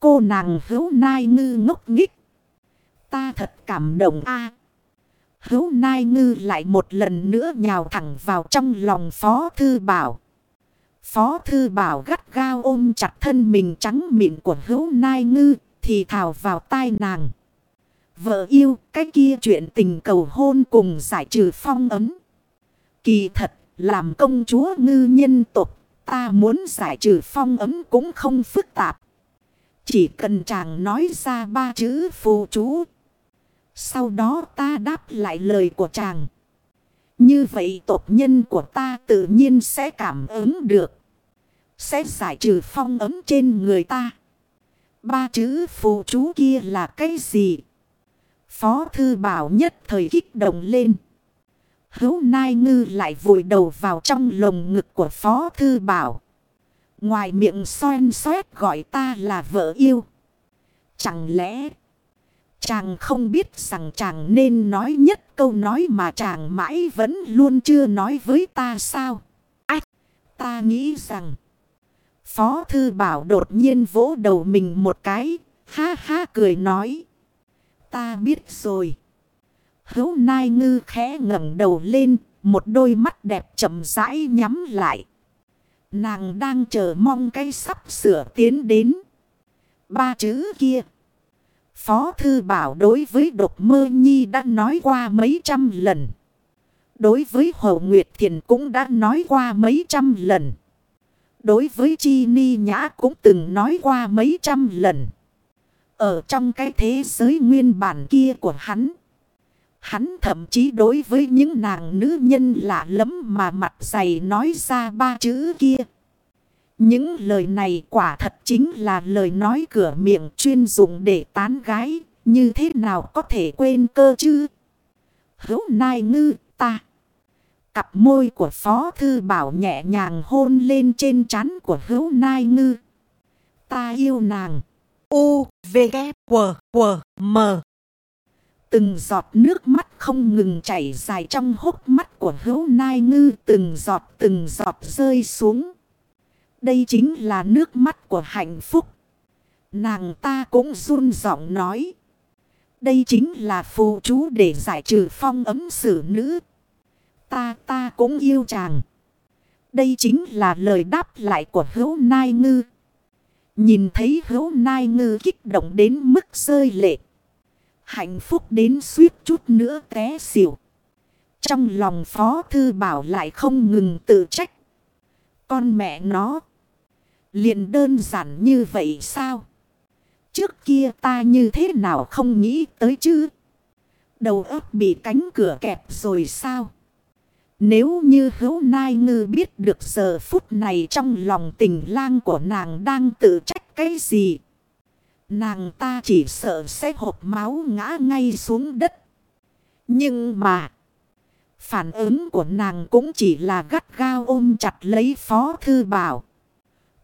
Cô nàng hữu nai ngư ngốc nghích. Ta thật cảm động a Hữu nai ngư lại một lần nữa nhào thẳng vào trong lòng Phó Thư Bảo. Phó Thư Bảo gắt gao ôm chặt thân mình trắng mịn của hữu nai ngư, thì thào vào tai nàng. Vợ yêu, cái kia chuyện tình cầu hôn cùng giải trừ phong ấm. Kỳ thật, làm công chúa ngư nhân tục, ta muốn giải trừ phong ấm cũng không phức tạp. Chỉ cần chàng nói ra ba chữ phù chú. Sau đó ta đáp lại lời của chàng. Như vậy tộc nhân của ta tự nhiên sẽ cảm ứng được. Sẽ giải trừ phong ấm trên người ta. Ba chữ phù chú kia là cái gì? Phó thư bảo nhất thời kích động lên. Hữu Nai Ngư lại vùi đầu vào trong lồng ngực của Phó Thư Bảo. Ngoài miệng xoen xoét gọi ta là vợ yêu. Chẳng lẽ chàng không biết rằng chàng nên nói nhất câu nói mà chàng mãi vẫn luôn chưa nói với ta sao? Ách! Ta nghĩ rằng Phó Thư Bảo đột nhiên vỗ đầu mình một cái, ha ha cười nói. Ta biết rồi. Hữu Nai Ngư khẽ ngẩng đầu lên, một đôi mắt đẹp chậm rãi nhắm lại. Nàng đang chờ mong cái sắp sửa tiến đến. Ba chữ kia. Phó Thư Bảo đối với độc mơ nhi đã nói qua mấy trăm lần. Đối với Hồ Nguyệt Thiền cũng đã nói qua mấy trăm lần. Đối với Chi Ni Nhã cũng từng nói qua mấy trăm lần. Ở trong cái thế giới nguyên bản kia của hắn. Hắn thậm chí đối với những nàng nữ nhân lạ lắm mà mặt dày nói ra ba chữ kia. Những lời này quả thật chính là lời nói cửa miệng chuyên dụng để tán gái. Như thế nào có thể quên cơ chứ? Hữu nai ngư ta. Cặp môi của Phó Thư Bảo nhẹ nhàng hôn lên trên trán của hữu nai ngư. Ta yêu nàng. U, V, K, W, W, M. Từng giọt nước mắt không ngừng chảy dài trong hốc mắt của hữu nai ngư. Từng giọt từng giọt rơi xuống. Đây chính là nước mắt của hạnh phúc. Nàng ta cũng run giọng nói. Đây chính là phù chú để giải trừ phong ấm xử nữ. Ta ta cũng yêu chàng. Đây chính là lời đáp lại của hữu nai ngư. Nhìn thấy hữu nai ngư kích động đến mức rơi lệ. Hạnh phúc đến suýt chút nữa té xỉu. Trong lòng phó thư bảo lại không ngừng tự trách. Con mẹ nó liền đơn giản như vậy sao? Trước kia ta như thế nào không nghĩ tới chứ? Đầu óc bị cánh cửa kẹp rồi sao? Nếu như hữu nai ngư biết được giờ phút này trong lòng tình lang của nàng đang tự trách cái gì? Nàng ta chỉ sợ sẽ hộp máu ngã ngay xuống đất. Nhưng mà... Phản ứng của nàng cũng chỉ là gắt gao ôm chặt lấy phó thư bảo.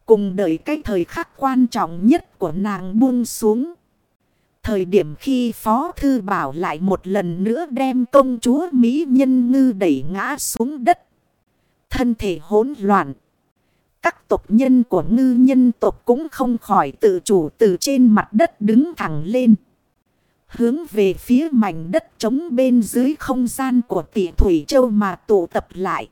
Cùng đợi cái thời khắc quan trọng nhất của nàng buông xuống. Thời điểm khi Phó Thư Bảo lại một lần nữa đem công chúa Mỹ Nhân Ngư đẩy ngã xuống đất. Thân thể hỗn loạn. Các tộc nhân của ngư nhân tộc cũng không khỏi tự chủ từ trên mặt đất đứng thẳng lên. Hướng về phía mảnh đất trống bên dưới không gian của tỷ Thủy Châu mà tụ tập lại.